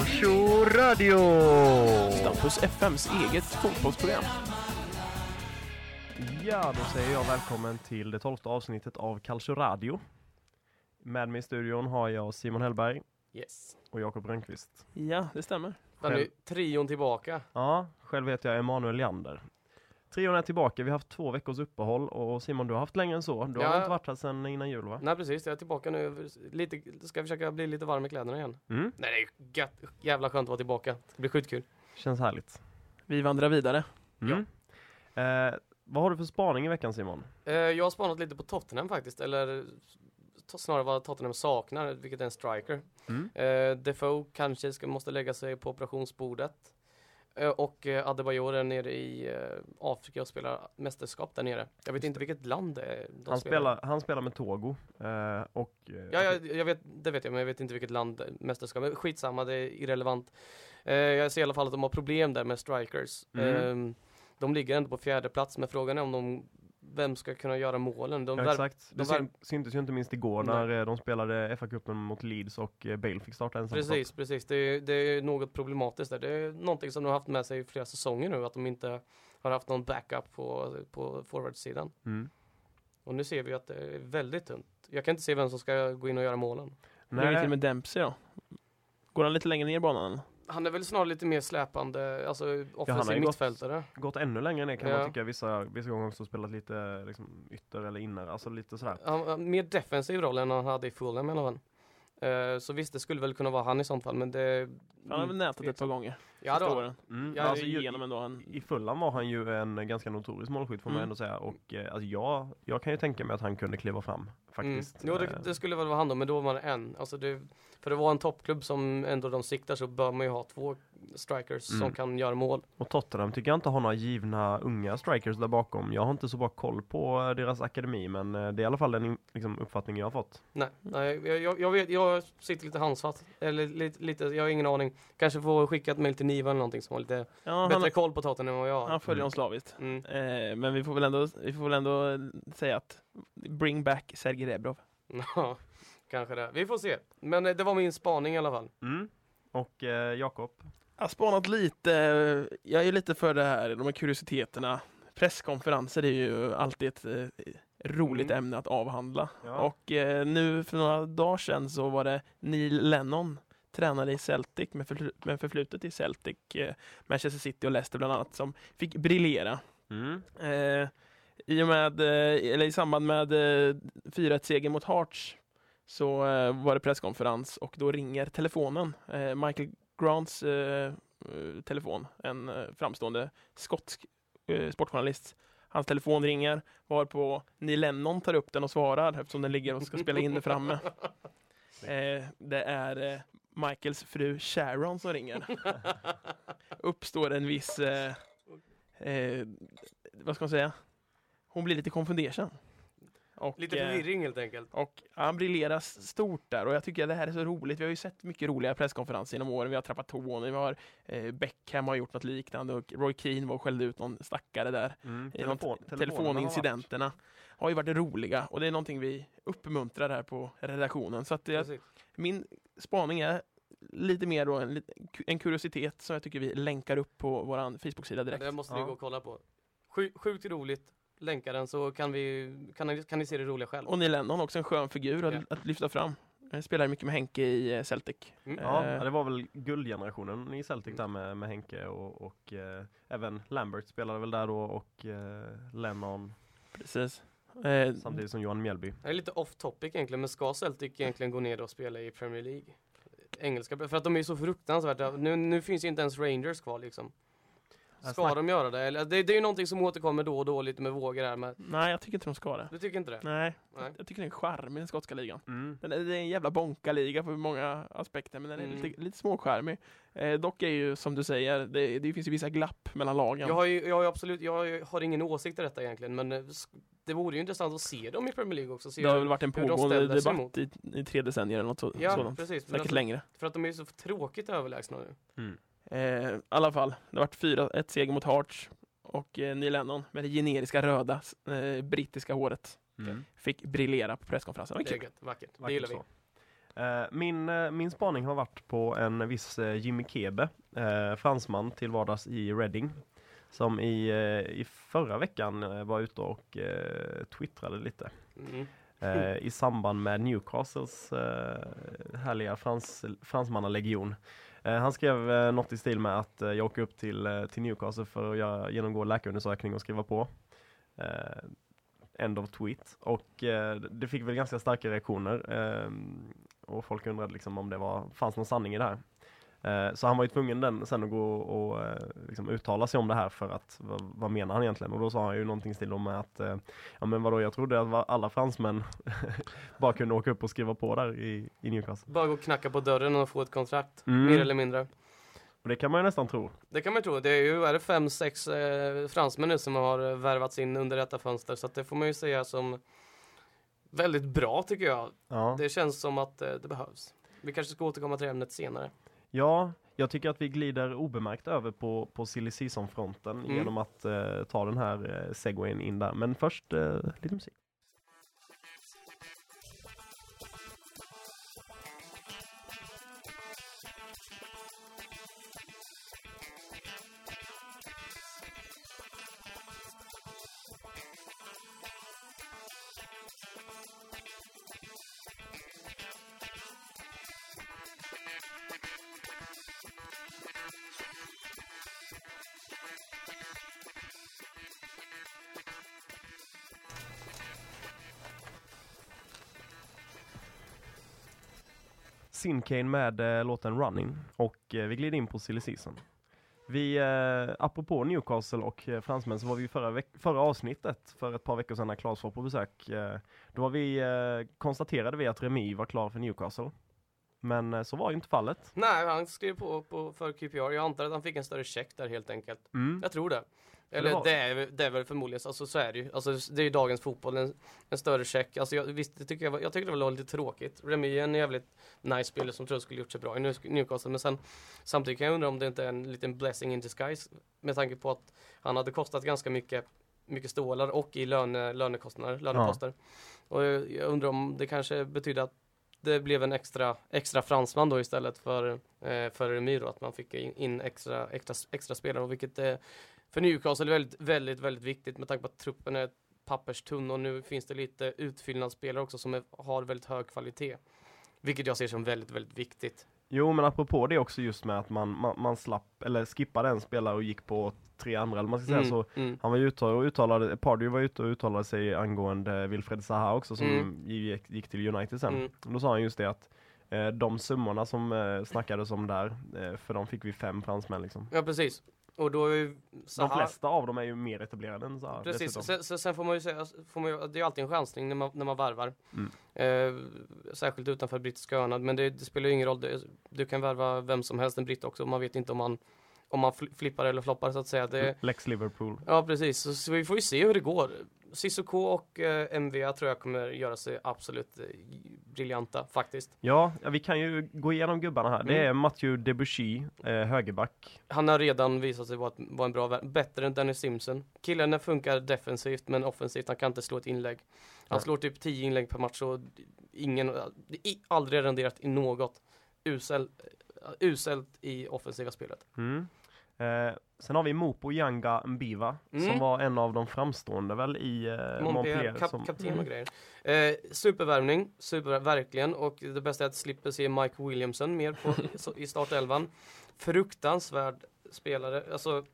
Calcio Radio! Stampus FMs eget fotbollsprogram. Ja, då säger jag välkommen till det tolfte avsnittet av Calcio Radio. Med mig i studion har jag Simon Hellberg Yes. och Jakob Rönnqvist. Ja, det stämmer. Men nu, trion tillbaka. Ja, själv heter jag Emanuel Leander. Trion är tillbaka, vi har haft två veckors uppehåll och Simon du har haft längre än så. Du har Ja. inte varit här sedan innan jul va? Nej precis, jag är tillbaka nu. Lite, ska försöka bli lite varm i kläderna igen. Mm, Nej det är gött, jävla skönt att vara tillbaka. Det blir skitkul. känns härligt. Vi vandrar vidare. Mm. Eh, vad har du för spaning i veckan Simon? Eh, jag har spanat lite på Tottenham faktiskt, eller snarare vad Tottenham saknar, vilket är en striker. Mm. Eh, Defoe kanske ska, måste lägga sig på operationsbordet. Eh, och eh, Adebayor är nere i eh, Afrika och spelar mästerskap där nere. Jag vet inte vilket land det är de Han spelar, han spelar med Togo eh, och... Ja, jag, jag vet, det vet jag, men jag vet inte vilket land mästerskap Men skitsamma, det är irrelevant. Eh, jag ser i alla fall att de har problem där med strikers. Mm. Eh, de ligger ändå på fjärde plats, men frågan är om de vem ska kunna göra målen? De Ja, exakt. Det de syn, syntes ju inte minst igår Nej. när eh, de spelade FA-cupen mot Leeds och eh, Bale fick starta ensam. Precis, topp. precis. Det är, det är något problematiskt där. Det är någonting som de har haft med sig i flera säsonger nu, att de inte har haft någon backup på, på forwardsidan. Mm. Och nu ser vi att det är väldigt tunt. Jag kan inte se vem som ska gå in och göra målen. Hur ligger det Nej, till med Dempsey då? Går han lite längre ner i banan? Han är väl snarare lite mer släpande, alltså han offensiv gått- mittfältare. gått ännu längre ner kan Ja. man tycka. Vissa, vissa gånger också spelat lite liksom, ytter eller inner, alltså lite sådär. Han mer defensiv roll än han hade i Fulham i alla fall. Eh, så visst, det skulle väl kunna vara han i sånt fall, men det... Han har väl nätat ett par gånger Ja, då. åren. Mm. Ja, alltså, ju, igenom ändå. En, I Fulham var han ju en ganska notorisk målskytt får man Mm. ändå säga och eh, alltså, jag, jag kan ju tänka mig att han kunde kliva fram faktiskt. Mm. Jo, Eh, det, det skulle väl vara han då, men då var det en. Alltså det, för det var en toppklubb som ändå de siktar så bör man ju ha två strikers Mm. som kan göra mål. Och Tottenham tycker jag inte har några givna unga strikers där bakom. Jag har inte så bra koll på eh, deras akademi men eh, det är i alla fall den liksom, uppfattning jag har fått. Nej, nej jag, jag, jag, vet, jag sitter lite handsatt. Eller lite, lite, jag har ingen aning. Kanske får skicka ett mejl till Niva eller någonting som har lite ja, bättre han, koll på Tottenham än vad jag har. han följer Mm. slaviskt. Mm. Eh, men vi får väl ändå, vi får väl ändå säga att bring back Sergej Rebrov. Kanske det. Vi får se. Men eh, det var min spaning i alla fall. Mm. Och eh, Jakob? Jag har spanat lite, eh, jag är lite för det här, de här kuriositeterna. Presskonferenser är ju alltid ett eh, roligt Mm. ämne att avhandla. Ja. Och eh, nu för några dagar sedan så var det Neil Lennon tränare i Celtic med, förfl- med förflutet i Celtic, eh, Manchester City och Leicester bland annat, som fick briljera. Mm. Eh, I och med, eller i samband med eh, 4-1-segern mot Hearts så eh, var det presskonferens och då ringer telefonen. Eh, Michael Grants eh, telefon, en framstående skotsk sportjournalist. Hans telefon ringer varpå Neil Lennon tar upp den och svarar eftersom den ligger och ska spela in det framme. Eh, det är eh, Michaels fru Sharon som ringer. Uppstår en viss, eh, eh, vad ska man säga? Hon blir lite konfunderad. Och, Lite eh, förvirring helt enkelt. och han briljerar stort där och jag tycker att det här är så roligt. Vi har ju sett mycket roliga presskonferenser genom åren. Vi har Trapattoni, vi har eh, Beckham har gjort något liknande och Roy Keane var och skällde ut någon stackare där. Mm. I någon Telefon, t- telefonerna har telefonincidenterna har ju varit roliga och det är någonting vi uppmuntrar här på redaktionen. Så att jag, Precis. min spaning är lite mer då en, en kuriositet som jag tycker vi länkar upp på vår Facebook-sida direkt. Det måste vi Ja. gå och kolla på. Sju, sjukt roligt. Länka den så kan, vi, kan, ni, kan ni se det roliga själv. Och Neil Lennon också en skön figur att, Ja. att lyfta fram. Jag spelar mycket med Henke i eh, Celtic. Mm. Ja, Eh, det var väl guldgenerationen i Celtic där med, med Henke och, och eh, även Lambert spelade väl där då och eh, Lennon Precis. Eh, samtidigt som Johan Mjällby. Det är lite off topic egentligen, men ska Celtic egentligen gå ner och spela i Premier League? Engelska, för att de är så fruktansvärt, nu, nu finns ju inte ens Rangers kvar liksom. Ska de göra det? Eller, det, det är ju någonting som återkommer då och då lite med vågor här men nej, jag tycker inte de ska det. du tycker inte det? Nej, Nej. jag tycker den är charmig den skotska ligan. Mm. Den är, det är en jävla bonka-liga på många aspekter, men den är Mm. lite, lite småskärmig. Eh, dock är ju, som du säger, det, det finns ju vissa glapp mellan lagen. Jag har ju, jag har ju absolut, jag har ju- har ingen åsikt i detta egentligen men eh, det vore ju intressant att se dem i Premier League också. Se det har väl varit en de pågående sig debatt i, i tre decennier eller något så, Ja, sådant. precis. Säkert alltså, längre. för att de är ju så tråkigt överlägsna nu. Mm. Eh, I alla fall, det har varit fyra, ett seger mot Hearts och eh, Neil Lennon med det generiska röda eh, brittiska håret Mm. fick briljera på presskonferensen. Det Det är gött, vackert. Det Vackert gillar vi. så. Eh, Min, eh, min spaning har varit på en viss eh, Jimmy Kebe, eh, fransman till vardags i Reading. Som i, eh, i förra veckan eh, var ute och eh, twittrade lite. Mm. eh, i samband med Newcastles eh, härliga frans, fransmannalegion. Eh, han skrev eh, något i stil med att eh, jag åker upp till, eh, till Newcastle för att göra, genomgå läkarundersökning och skriva på. End of tweet. Och det fick väl ganska starka reaktioner. Ehm, och folk undrade liksom om det var, fanns någon sanning i det här. Eh, Så han var ju tvungen den, sen att gå och eh, liksom uttala sig om det här för att vad, vad menar han egentligen? Och då sa han ju någonting stil med att eh, ja men vadå jag trodde att alla fransmän bara kunde åka upp och skriva på där i, i Newcastle. Bara gå och knacka på dörren och få ett kontrakt, Mm. mer eller mindre. Och det kan man ju nästan tro. Det kan man tro. Det är ju, är det fem, sex eh, fransmän nu som har värvats in under detta fönster, så det får man ju säga som väldigt bra tycker jag. Ja. Det känns som att eh, det behövs. Vi kanske ska återkomma till ämnet senare. Ja, jag tycker att vi glider obemärkt över på, på silly season-fronten Mm. genom att eh, ta den här eh, segwayen in där. Men först eh, lite musik. Sincane med eh, låten Running och eh, vi glider in på silly season. Vi, eh, apropå Newcastle och eh, fransmän så var vi förra, förra avsnittet för ett par veckor sedan när Claes var på besök. Eh, då var vi, eh, konstaterade vi att Remi var klar för Newcastle. Men eh, så var ju inte fallet. Nej, han skrev på, på för QPR. Jag antar att han fick en större check där helt enkelt. Mm. Jag tror det. Eller Det är, det är väl förmodligen, alltså så är det ju. Alltså det är ju dagens fotboll, en, en större check. Alltså jag, visst, det tycker jag, jag tycker det var lite tråkigt. Remy är en jävligt nice spelare som tror jag skulle gjort sig bra i New- Newcastle. Men sen samtidigt kan jag undra om det inte är en liten blessing in disguise. Med tanke på att han hade kostat ganska mycket, mycket stålar och i löne, lönekostnader, löneposter. Och jag, jag undrar om det kanske betyder att det blev en extra, extra fransman då istället för, eh, för Remy då, att man fick in, in extra, extra, extra spelare, och vilket eh, för Newcastle är väldigt, väldigt, väldigt viktigt med tanke på att truppen är papperstunn och nu finns det lite utfyllnadsspelare också som är, har väldigt hög kvalitet. Vilket jag ser som väldigt, väldigt viktigt. Jo men apropå det också just med att man, man, man slapp, eller skippade en spelare och gick på tre andra eller man ska säga så. mm. Han var ju ute och uttalade, Pardew var ute och uttalade sig angående Wilfred Zaha också som Mm. gick, gick till United sen. Mm. Då sa han just det att eh, de summorna som eh, snackades om där, eh, för de fick vi fem fransmän liksom. Ja, precis. Och då är ju De Zaha- flesta av dem är ju mer etablerade än Zaha Precis, sen, sen, sen får man ju säga, får man ju, det är ju alltid en chansning när man, när man värvar. Mm. Eh, särskilt utanför brittiska öarna, men det, det spelar ju ingen roll. Det, du kan värva vem som helst, en britt också, man vet inte om man, om man fli- flippar eller floppar så att säga. Det, Lex Liverpool. ja, precis, så, så vi får ju se hur det går. Cissoko och eh, MVA tror jag kommer göra sig absolut eh, briljanta faktiskt. Ja, ja, vi kan ju gå igenom gubbarna här. Det Mm. är Mathieu Debussy, eh, högerback. Han har redan visat sig vara, vara en bra värv, bättre än Dennis Simpson. Killen funkar defensivt men offensivt, han kan inte slå ett inlägg. Han Nej. slår typ 10 inlägg per match och ingen, det är aldrig renderat i något. Usel, eh, uselt i offensiva spelet. Mm. Eh, sen har vi Mopo Yanga Mbiva Mm. som var en av de framstående väl i eh, Montpellier. Montpellier, kap, som, kapten och Mm. grejer. Eh, supervärvning, super, verkligen. Och det bästa är att slippa se Mike Williamson mer på, i startelvan. Fruktansvärd spelare. Alltså,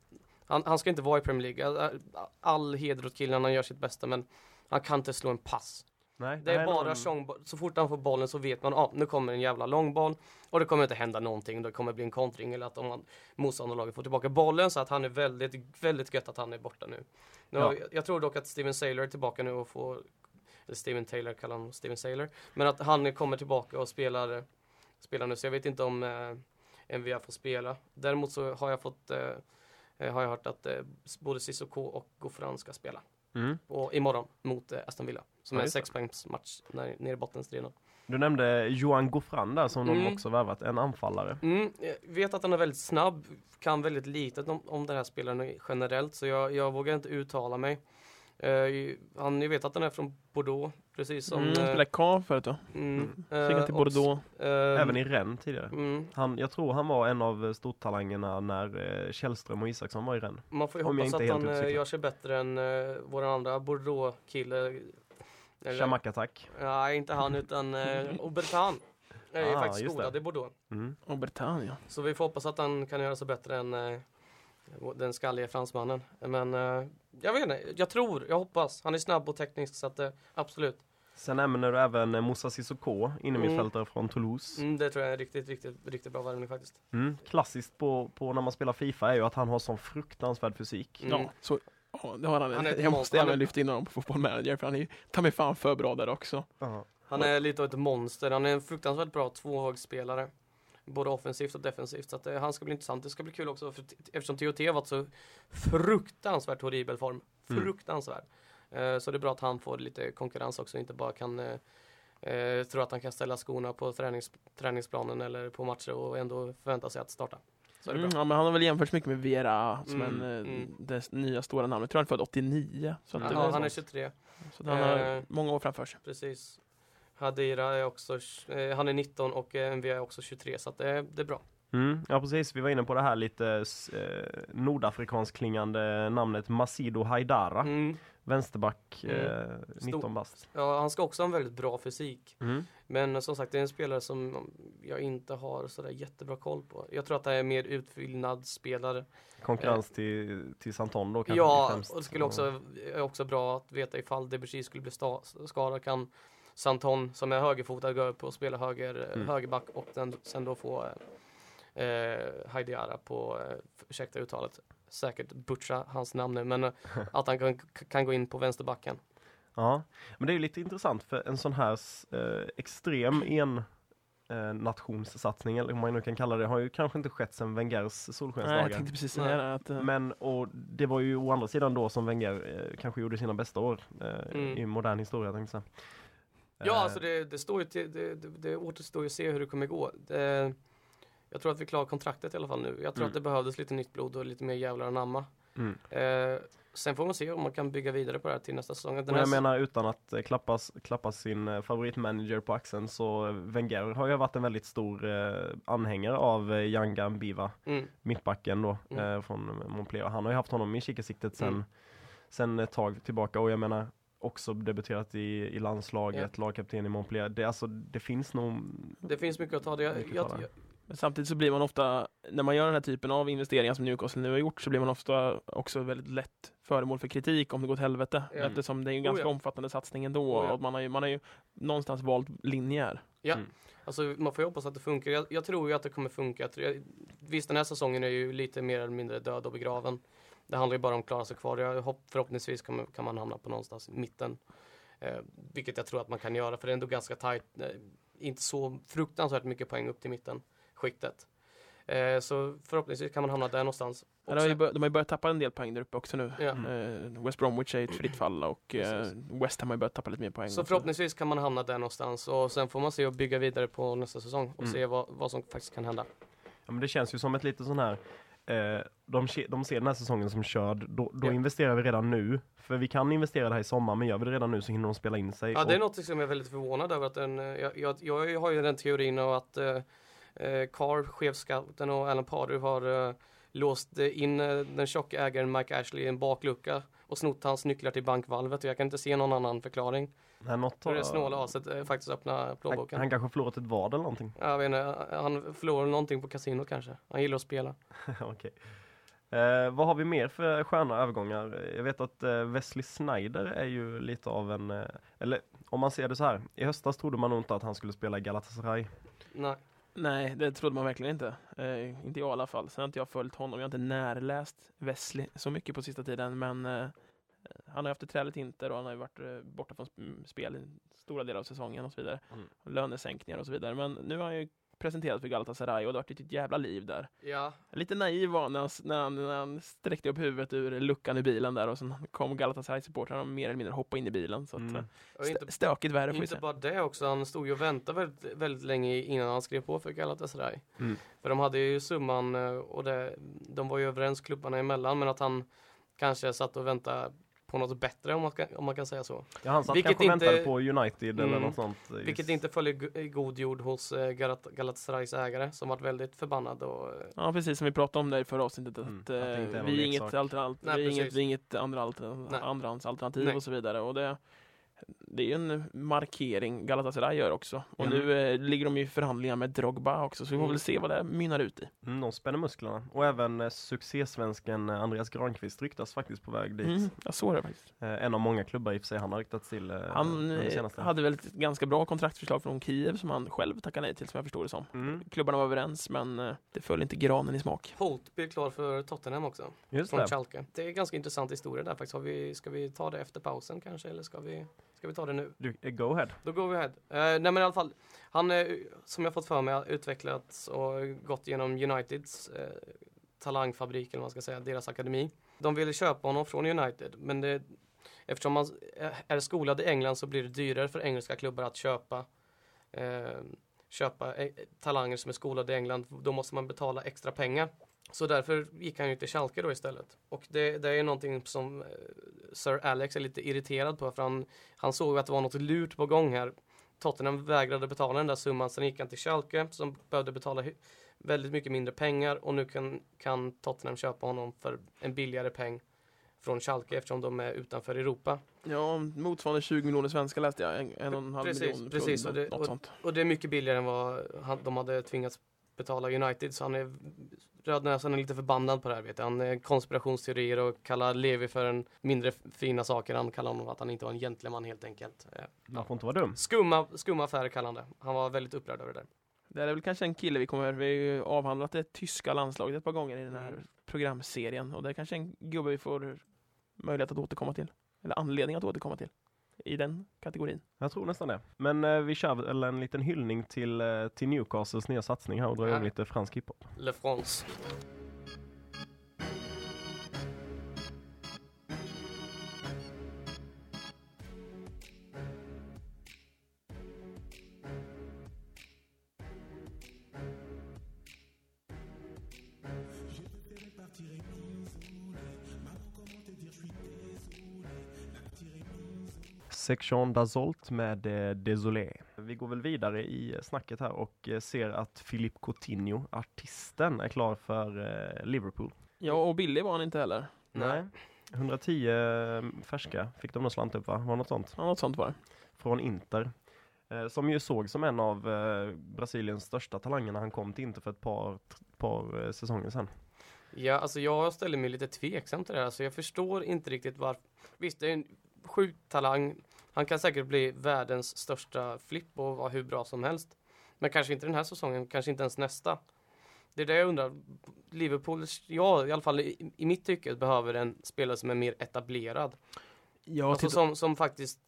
han, han ska inte vara i Premier League. All, all heder åt killen, han gör sitt bästa men han kan inte slå en pass. Nej, Det är nej, bara någon- tjongboll. Så fort han får bollen så vet man att ah, nu kommer en jävla långboll och det kommer inte hända någonting. Det kommer bli en kontring eller att om motståndarlaget får tillbaka bollen så att han är väldigt, väldigt gött att han är borta nu. nu Ja. har- jag tror dock att Steven Saylor är tillbaka nu och får eller Steven Taylor kallar honom Steven Saylor. Men att han kommer tillbaka och spelar, spelar nu så jag vet inte om eh, MVA får spela. Däremot så har jag fått eh, eh, har jag hört att eh, både Sissoko och Gouffran ska spela. Mm. Och imorgon mot eh, Aston Villa. Som Ja, är en sexpoängsmatch nere i bottenstriden. Du nämnde Johan Gouffran där som Mm. de också värvat, en anfallare. Mm, jag vet att han är väldigt snabb, kan väldigt lite om, om den här spelaren generellt, så jag, jag vågar inte uttala mig. Eh, han, ni vet att han är från Bordeaux, precis som... Mm, eh, spelade Caen förut då. mm, Kika eh, till och- Bordeaux. eh, Även i Rennes tidigare. mm, Han, jag tror han var en av stortalangerna när eh, Källström och Isaksson var i Rennes. Man får ju hoppas att han eh, och gör sig bättre än uh, vår andra Bordeaux-kille. Eller- Shamak Attack. Nej, inte han utan uh, Obertan. är Ah, faktiskt just skolad det. i Bordeaux. Mm. Och Bretagne. Så vi får hoppas att han kan göra sig bättre än eh, den skalliga fransmannen. Men eh, jag vet inte, jag tror, jag hoppas. Han är snabb och teknisk så att eh, absolut. Sen nämner du även eh, Moussa Sissoko, innermittfältare från Toulouse. Mm, det tror jag är en riktigt, riktigt, riktigt bra värvning faktiskt. Mm. Klassiskt på, på när man spelar Fifa är ju att han har sån fruktansvärd fysik. Mm. Ja, så, ja, det har han. Han jag måste även är- lyfta in honom på fotboll manager för han är ta mig fan för bra där också. Han är lite av ett monster. Han är en fruktansvärt bra tvåhögsspelare. Både offensivt och defensivt. Så att, eh, han ska bli intressant. Det ska bli kul också för, eftersom TOT har varit så fruktansvärt horribel form. Mm. Fruktansvärd. Eh, så det är bra att han får lite konkurrens också. Inte bara kan eh, eh, tro att han kan ställa skorna på tränings, träningsplanen eller på matcher och ändå förvänta sig att starta. Så är det Mm, bra. ja, men han har väl jämförts mycket med Vera som Mm, en, eh, mm. det nya stora namnet. Jag tror han är född 89. Så, att det Ja, han är så. 23. så han har Eh, många år framför sig. Precis. Hadira är också, eh, han är 19 och eh, MV är också 23 så att det, är- det är bra. Mm, ja precis, vi var inne på det här lite eh, nordafrikansk klingande namnet Masido Haidara. Mm. Vänsterback, Mm. eh, 19 bast. Ja, han ska också ha en väldigt bra fysik. Mm. Men som sagt, det är en spelare som jag inte har sådär jättebra koll på. Jag tror att det är mer utfyllnadsspelare. Konkurrens till, till Santon då kanske Ja, främst. och det skulle också, är också bra att veta ifall Debussy skulle bli sta- skadad kan Santon som är högerfotad gå upp och spela höger, Mm. högerback och den, sen då få eh, Haidiara på, eh, ursäkta uttalet, säkert butcha hans namn nu, men eh, att han kan, kan gå in på vänsterbacken. Ja, men det är ju lite intressant för en sån här eh, extrem en eh, nationssatsning, eller vad man nu kan kalla det, har ju kanske inte skett sedan Wengers Nej, jag solskensdagar. tänkte precis säga det. Att, eh, Men, och det var ju å andra sidan då som Wenger eh, kanske gjorde sina bästa år eh, Mm. i modern historia tänkte jag. Ja, Eh, alltså det, det står ju till, det, det, det återstår ju att se hur det kommer gå. Det, jag tror att vi klarar kontraktet i alla fall nu. Jag tror Mm. att det behövdes lite nytt blod och lite mer jävlar anamma. Mm. Eh, sen får man se om man kan bygga vidare på det här till nästa säsong. Den Och jag menar utan att eh, klappa, klappa sin eh, favoritmanager på axeln så eh, Wenger har ju varit en väldigt stor eh, anhängare av Yanga Mbiva, mm, mittbacken då Mm. eh, från Montpellier. Han har ju haft honom i kikarsiktet sen, Mm. sen ett tag tillbaka och jag menar också debuterat i, i landslaget, lagkapten i Montpellier. Det, alltså, det finns nog... det finns mycket att ta. Det, jag, Mycket jag, att ta. jag, Men samtidigt så blir man ofta, när man gör den här typen av investeringar som Newcastle nu har gjort, så blir man ofta också väldigt lätt föremål för kritik om det går åt helvete. Ja. Eftersom det är en Oh, ganska ja. omfattande satsning ändå. Oh, ja. och man, har ju, man har ju någonstans valt linjer. ja. Mm. Alltså, man får ju hoppas att det funkar. Jag, jag tror ju att det kommer funka. Jag, tror- jag, visst, den här säsongen är ju lite mer eller mindre död och begraven. Det handlar ju bara om att klara sig kvar. Jag hopp, förhoppningsvis kan man, kan man hamna på någonstans i mitten. Eh, vilket jag tror att man kan göra, för det är ändå ganska tajt. Eh, inte så fruktansvärt mycket poäng upp till mitten, skiktet. Eh, så förhoppningsvis kan man hamna där någonstans. Ja, De har, ju bör, de har ju börjat tappa en del poäng där uppe också nu. Ja. Eh, West Bromwich är ett fritt fall och eh, Precis. West Ham har ju börjat tappa lite mer poäng. Så förhoppningsvis kan man hamna där någonstans och sen får man se och bygga vidare på nästa säsong och Mm. se vad, vad som faktiskt kan hända. Ja, men det känns ju som ett lite sån här eh, de, de ser den här säsongen som körd, då, då Ja. investerar vi redan nu. För vi kan investera det här i sommar, men gör vi det redan nu så hinner de spela in sig. Ja, det är något som jag är väldigt förvånad över att den, eh, jag, jag, jag har ju den teorin av att eh, Carr, chefscouten och Alan Pardew har eh, låst eh, in eh, den tjocka ägaren Mike Ashley i en baklucka och snott hans nycklar till bankvalvet och jag kan inte se någon annan förklaring. nej, något För det har- snåla aset eh, faktiskt öppna han, plånboken. han kanske har förlorat ett vad eller någonting. Jag vet inte, han förlorar någonting på kasinot kanske. Han gillar att spela. Okej. Eh, vad har vi mer för sköna övergångar? Jag vet att eh, Wesley Snyder är ju lite av en, eh, eller om man ser det så här, i höstas trodde man nog inte att han skulle spela Galatasaray. Nej. Nej, det trodde man verkligen inte. Eh, inte jag i alla fall. Sen har inte jag följt honom. Jag har inte närläst Wesley så mycket på sista tiden. Men eh, han har haft ett träligt Inter och han har ju varit eh, borta från sp- spel i stora delar av säsongen och så vidare. Mm. Lönesänkningar och så vidare. Men nu har han ju presenterat för Galatasaray och det har varit ett jävla liv där. Ja, Lite naiv var när han, när han, när han sträckte upp huvudet ur luckan i bilen där och sen kom Galatasaray-supportrarna och mer eller mindre hoppade in i bilen. Så att, Mm. eh, och inte, st- stökigt värre får Inte säga. bara det också, han stod ju och väntade väldigt, väldigt länge innan han skrev på för Galatasaray. Mm. För de hade ju summan eh, och det, de var ju överens klubbarna emellan men att han kanske satt och väntade på något bättre om man, ska, om man kan säga så. Ja, han satt Vilket kanske inte- väntade på United eller Mm. något sånt. eh, Vilket inte följer i god jord hos eh, Galat- Galatasarays ägare som varit väldigt förbannad och eh, Ja, precis som vi pratade om där i förra avsnittet. Att, Mm, att det eh, vi är inget, alternativ, Nej, vi är inget, vi är inget andra alter, Nej. andrahandsalternativ Nej. och så vidare. Och det, det är ju en markering Galatasaray gör också. Och Mm. nu eh, ligger de i förhandlingar med Drogba också, så vi får väl se vad det mynnar ut i. Mm, de spänner musklerna. Och även eh, succésvensken eh, Andreas Granqvist ryktas faktiskt på väg dit. Mm, jag såg det faktiskt. Eh, en av många klubbar i och för sig han har ryktats till eh, Han eh, senaste. hade väl ett ganska bra kontraktförslag från Kiev som han själv tackade nej till som jag förstod det som. Mm, Klubbarna var överens men eh, det föll inte granen i smak. Holt blir klar för Tottenham också. just Från det. Schalke. Det är en ganska intressant historia där faktiskt. Har vi, ska vi ta det efter pausen kanske eller ska vi, ska vi ta det nu? Du, eh, go ahead. Då går vi ahead. Eh, nej men i alla fall, han eh, som jag fått för mig utvecklats och gått genom Uniteds eh, talangfabrik eller vad man ska säga, deras akademi. De ville köpa honom från United men det, eftersom man är skolad i England så blir det dyrare för engelska klubbar att köpa eh, köpa talanger som är skolade i England. Då måste man betala extra pengar. Så därför gick han ju till Schalke då istället. Och det, det är någonting som eh, Sir Alex är lite irriterad på för han, han såg att det var något lurt på gång här. Tottenham vägrade betala den där summan, sen gick han till Schalke som behövde betala väldigt mycket mindre pengar och nu kan, kan Tottenham köpa honom för en billigare peng från Schalke eftersom de är utanför Europa. Ja, motsvarande 20 miljoner svenskar läste jag. En, en och en halv Precis, miljon precis, och det- sånt. Och det är mycket billigare än vad han, de hade tvingats betala United så han är Rödnäsan är lite förbannad på det här vet jag. Han är konspirationsteorier och kallar Levi för en mindre fina saker. Han kallar honom att han inte var en gentleman helt enkelt. Eh, Man får inte vara dum. Skumma, skumma affärer kallar han det. Han var väldigt upprörd över det där. Det är väl kanske en kille vi kommer, vi har ju avhandlat det tyska landslaget ett par gånger i den här Mm. programserien och det är kanske en gubbe vi får möjlighet att återkomma till. Eller anledning att återkomma till. I den kategorin. Jag tror nästan det. Men eh, vi kör väl en liten hyllning till, eh, till Newcastles nya satsning här och drar Ja. igång lite fransk hiphop. Le France. Section d'Azolt med eh, Désolé. Vi går väl vidare i eh, snacket här och eh, ser att Philippe Coutinho, artisten, är klar för eh, Liverpool. Ja, och billig var han inte heller. Nej. 110 färska fick de nog slant upp va? Var något sånt? Ja, något sånt var det. Från Inter. Som ju såg som en av Brasiliens största talanger när han kom till Inter för ett par, par säsonger sedan. Ja, alltså jag ställer mig lite tveksam till det här. Så jag förstår inte riktigt varför. Visst, det är en sjuk talang. Han kan säkert bli världens största flipp och vara hur bra som helst. Men kanske inte den här säsongen, kanske inte ens nästa. Det är det jag undrar. Liverpool, ja i alla fall i, i mitt tycke, behöver en spelare som är mer etablerad. Ja, Alltså som, som faktiskt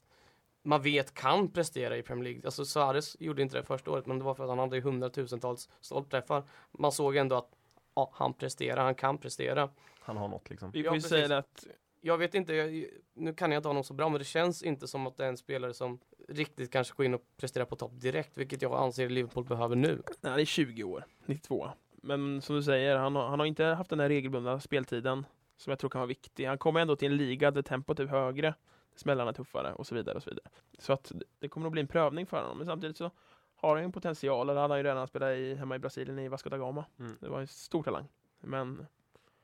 man vet kan prestera i Premier League. Alltså Suarez gjorde inte det första året men det var för att han hade ju hundratusentals stolpträffar. Man såg ändå att ja, han presterar, han kan prestera. Han har något liksom. vi Ja, får ju precis. säga att Jag vet inte, jag, nu kan jag inte honom så bra men det känns inte som att det är en spelare som riktigt kanske går in och presterar på topp direkt vilket jag anser Liverpool behöver nu. nej, han är 20 år, 92. Men som du säger, han har, han har inte haft den här regelbundna speltiden som jag tror kan vara viktig. Han kommer ändå till en liga där tempot är högre, smällarna tuffare och så vidare. och Så vidare. Så att det kommer nog bli en prövning för honom. Men samtidigt så har han ju en potential, han ju redan spelat i, hemma i Brasilien i Vasco da Gama. Mm. Det var en stor talang. Men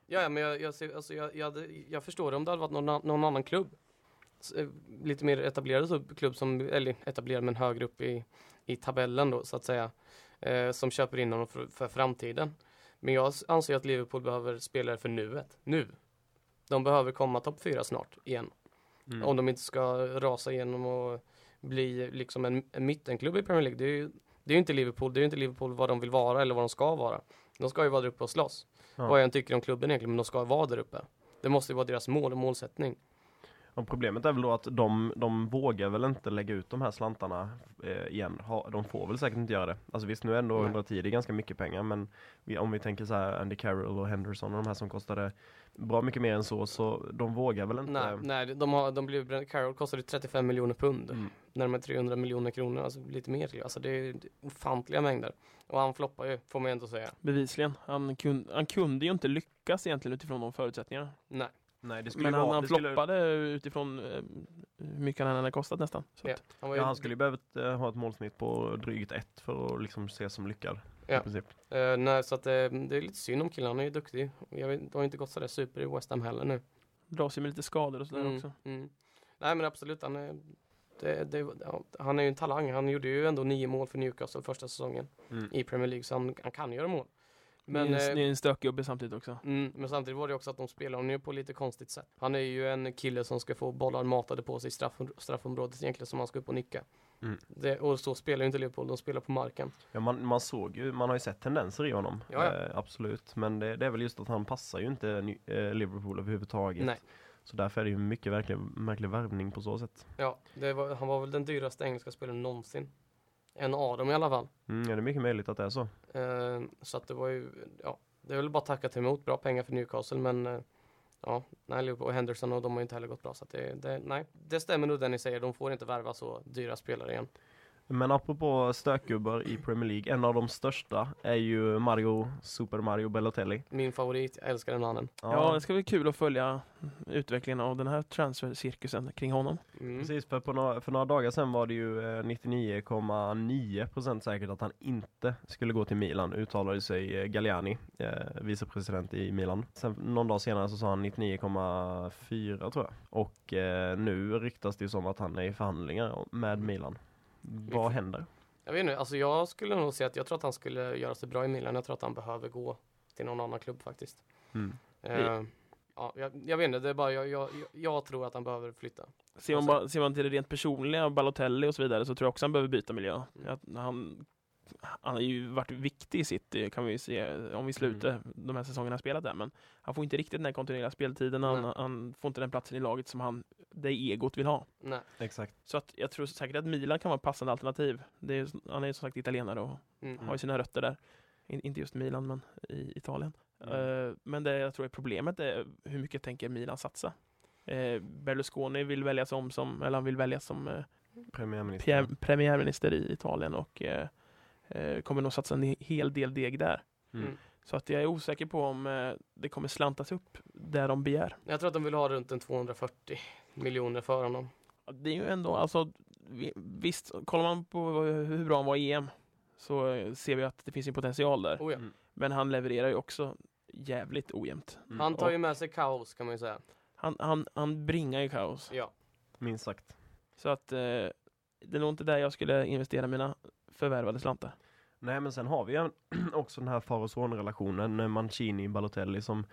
Ja, ja, men jag, jag, ser, alltså jag, jag, hade, jag förstår om det hade varit någon, någon annan klubb. Eh, Lite mer etablerad så- klubb som, eller etablerad men högre upp i, i tabellen då så att säga. Eh, som köper in honom för, för framtiden. Men jag anser att Liverpool behöver spelare för nuet. Nu. De behöver komma topp fyra snart igen. Mm. Om de inte ska rasa igenom och bli liksom en, en mittenklubb i Premier League. Det är ju det är inte Liverpool, det är ju inte Liverpool vad de vill vara eller vad de ska vara. De ska ju vara där uppe och slåss. Ja. Vad jag än tycker om klubben egentligen, men de ska vara där uppe. Det måste ju vara deras mål och målsättning. Och problemet är väl då att de, de vågar väl inte lägga ut de här slantarna eh, igen. Ha, de får väl säkert inte göra det. Alltså visst, nu är ändå Nej. 110 det är ganska mycket pengar, men vi, om vi tänker så här Andy Carroll och Henderson och de här som kostade bra mycket mer än så, så de vågar väl inte. Nej, nej de, har, de blev, Carroll kostade 35 miljoner pund. Mm. Närmare 300 miljoner kronor, alltså lite mer. Alltså det är ofantliga mängder. Och han floppar ju, får man ju ändå säga. bevisligen, han, kun, han kunde ju inte lyckas egentligen utifrån de förutsättningarna. Nej. Nej, det skulle Men ju han, vara, han det skulle, floppade utifrån eh, hur mycket han hade kostat nästan. Så Ja, han, var ja, ju, han skulle ju behövt eh, ha ett målsnitt på drygt ett för att liksom ses som lyckad. Ja. I princip. eh, nej, så att, eh, det är lite synd om killen, han är ju duktig. Jag vet, det har inte gått sådär super i West Ham heller nu. dras ju med lite skador och sådär Mm, också. mm. Nej men absolut, han är, det, det, han är ju en talang. Han gjorde ju ändå nio mål för Newcastle första säsongen Mm. i Premier League, så han, han kan göra mål. Men, det är en, eh, en stökgubbe samtidigt också. Mm, men samtidigt var det också att de spelar honom på lite konstigt sätt. Han är ju en kille som ska få bollar matade på sig i straff, straffområdet egentligen som han ska upp och nicka. Mm. Det, och så spelar ju inte Liverpool, de spelar på marken. Ja, man, man såg ju, man har ju sett tendenser i honom. Ja, ja. Eh, absolut. Men det, det är väl just att han passar ju inte Ny- eh, Liverpool överhuvudtaget. Nej. Så därför är det ju mycket verklig, märklig värvning på så sätt. Ja, det var, han var väl den dyraste engelska spelaren någonsin. En av dem i alla fall. Mm, ja, det är mycket möjligt att det är så. Eh, så att det var ju, ja, det är väl bara tacka till emot. Bra pengar för Newcastle, men eh, ja, nej, Liverpool och Henderson och de har ju inte heller gått bra. Så att det, det, nej, det stämmer nog det ni säger. De får inte värva så dyra spelare igen. Men apropå stökgubbar i Premier League, en av de största är ju Mario, Super Mario Balotelli. Min favorit, jag älskar den mannen. Ja, det ska bli kul att följa utvecklingen av den här transfercirkusen kring honom. Mm. Precis, för, på några, för några dagar sedan var det ju eh, 99,9% säkert att han inte skulle gå till Milan, uttalade sig eh, Galliani, eh, vicepresident i Milan. Sen någon dag senare så sa han 99,4 tror jag. Och eh, nu ryktas det ju som att han är i förhandlingar med Milan. Vad händer? Jag vet inte, alltså jag skulle nog säga att jag tror att han skulle göra sig bra i Milan. Jag tror att han behöver gå till någon annan klubb faktiskt. Mm. Eh, ja, jag, jag vet inte, det är bara jag, jag, jag, tror att han behöver flytta. Ser man, Alltså- bara, ser man till det rent personliga, Balotelli och så vidare, så tror jag också han behöver byta miljö. Mm. Att han, han har ju varit viktig i City, kan vi se, om vi slutar Mm. de här säsongerna han spelat där. Men han får inte riktigt den här kontinuerliga speltiden, han, han får inte den platsen i laget som han, det egot vill ha. Nej. Exakt. Så att jag tror säkert att Milan kan vara ett passande alternativ. Det är, han är ju som sagt italienare och Mm. har ju sina rötter där. In, inte just Milan, men i Italien. Mm. Eh, men det jag tror är problemet är hur mycket tänker Milan satsa? Uh, Berlusconi vill väljas om som, eller han vill väljas som eh, Premiärminister. PM premiärminister i Italien och kommer nog satsa en hel del deg där. Mm. Så att jag är osäker på om eh, det kommer slantas upp där de begär. Jag tror att de vill ha runt en 240 miljoner för honom. Det är ju ändå, alltså vi- visst, kollar man på hur bra han var i EM så eh, ser vi att det finns en potential där. Oh, ja. Mm. Men han levererar ju också jävligt ojämnt. Mm. Han tar ju med sig kaos kan man ju säga. Han, han, han bringar ju kaos. Ja. Minst sagt. Så att eh, det är nog inte där jag skulle investera mina förvärvade slantar. Nej men sen har vi ju också den här far och son-relationen Mancini Balotelli som,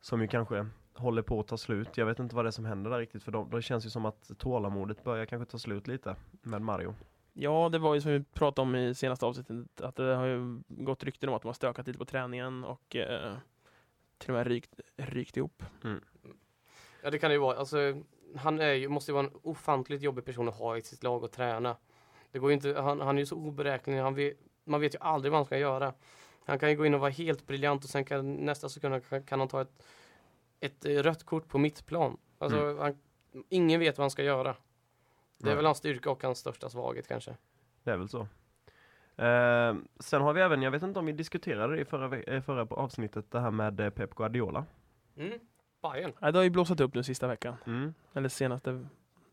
som ju kanske håller på att ta slut. Jag vet inte vad det är som händer där riktigt för dem. Det känns ju som att tålamodet börjar kanske ta slut lite med Mario. Ja, det var ju som vi pratade om i senaste avsnittet att det har ju gått rykten om att de har stökat lite på träningen och eh, till och med rykt, rykt ihop. Ja det kan det ju vara. Alltså, han är ju, måste ju vara en ofantligt jobbig person att ha i sitt lag och träna. Det går ju inte, han, han är ju så oberäknelig. Han vet, man vet ju aldrig vad han ska göra. Han kan ju gå in och vara helt briljant och sen kan nästa sekund kan, kan han ta ett, ett eh, rött kort på mittplan. Alltså, Mm. han, ingen vet vad han ska göra. Det är Nej. väl hans styrka och hans största svaghet kanske. Det är väl så. Eh, sen har vi även, jag vet inte om vi diskuterade det i förra, eh, förra på avsnittet, det här med eh, Pep Guardiola. Mm. Bayern. Ja, det har ju blåsat upp nu sista veckan, Mm. eller senaste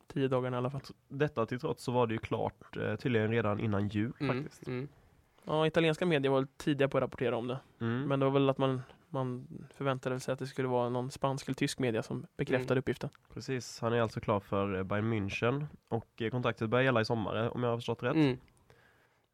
tio dagarna i alla fall. Detta till trots så var det ju klart eh, tydligen redan innan jul Mm. faktiskt. Mm. Ja, italienska medier var tidiga på att rapportera om det. Mm. Men det var väl att man, man förväntade sig att det skulle vara någon spansk eller tysk media som bekräftade Mm. uppgiften. Precis, han är alltså klar för eh, Bayern München och eh, kontraktet börjar gälla i sommar eh, om jag har förstått rätt. Mm.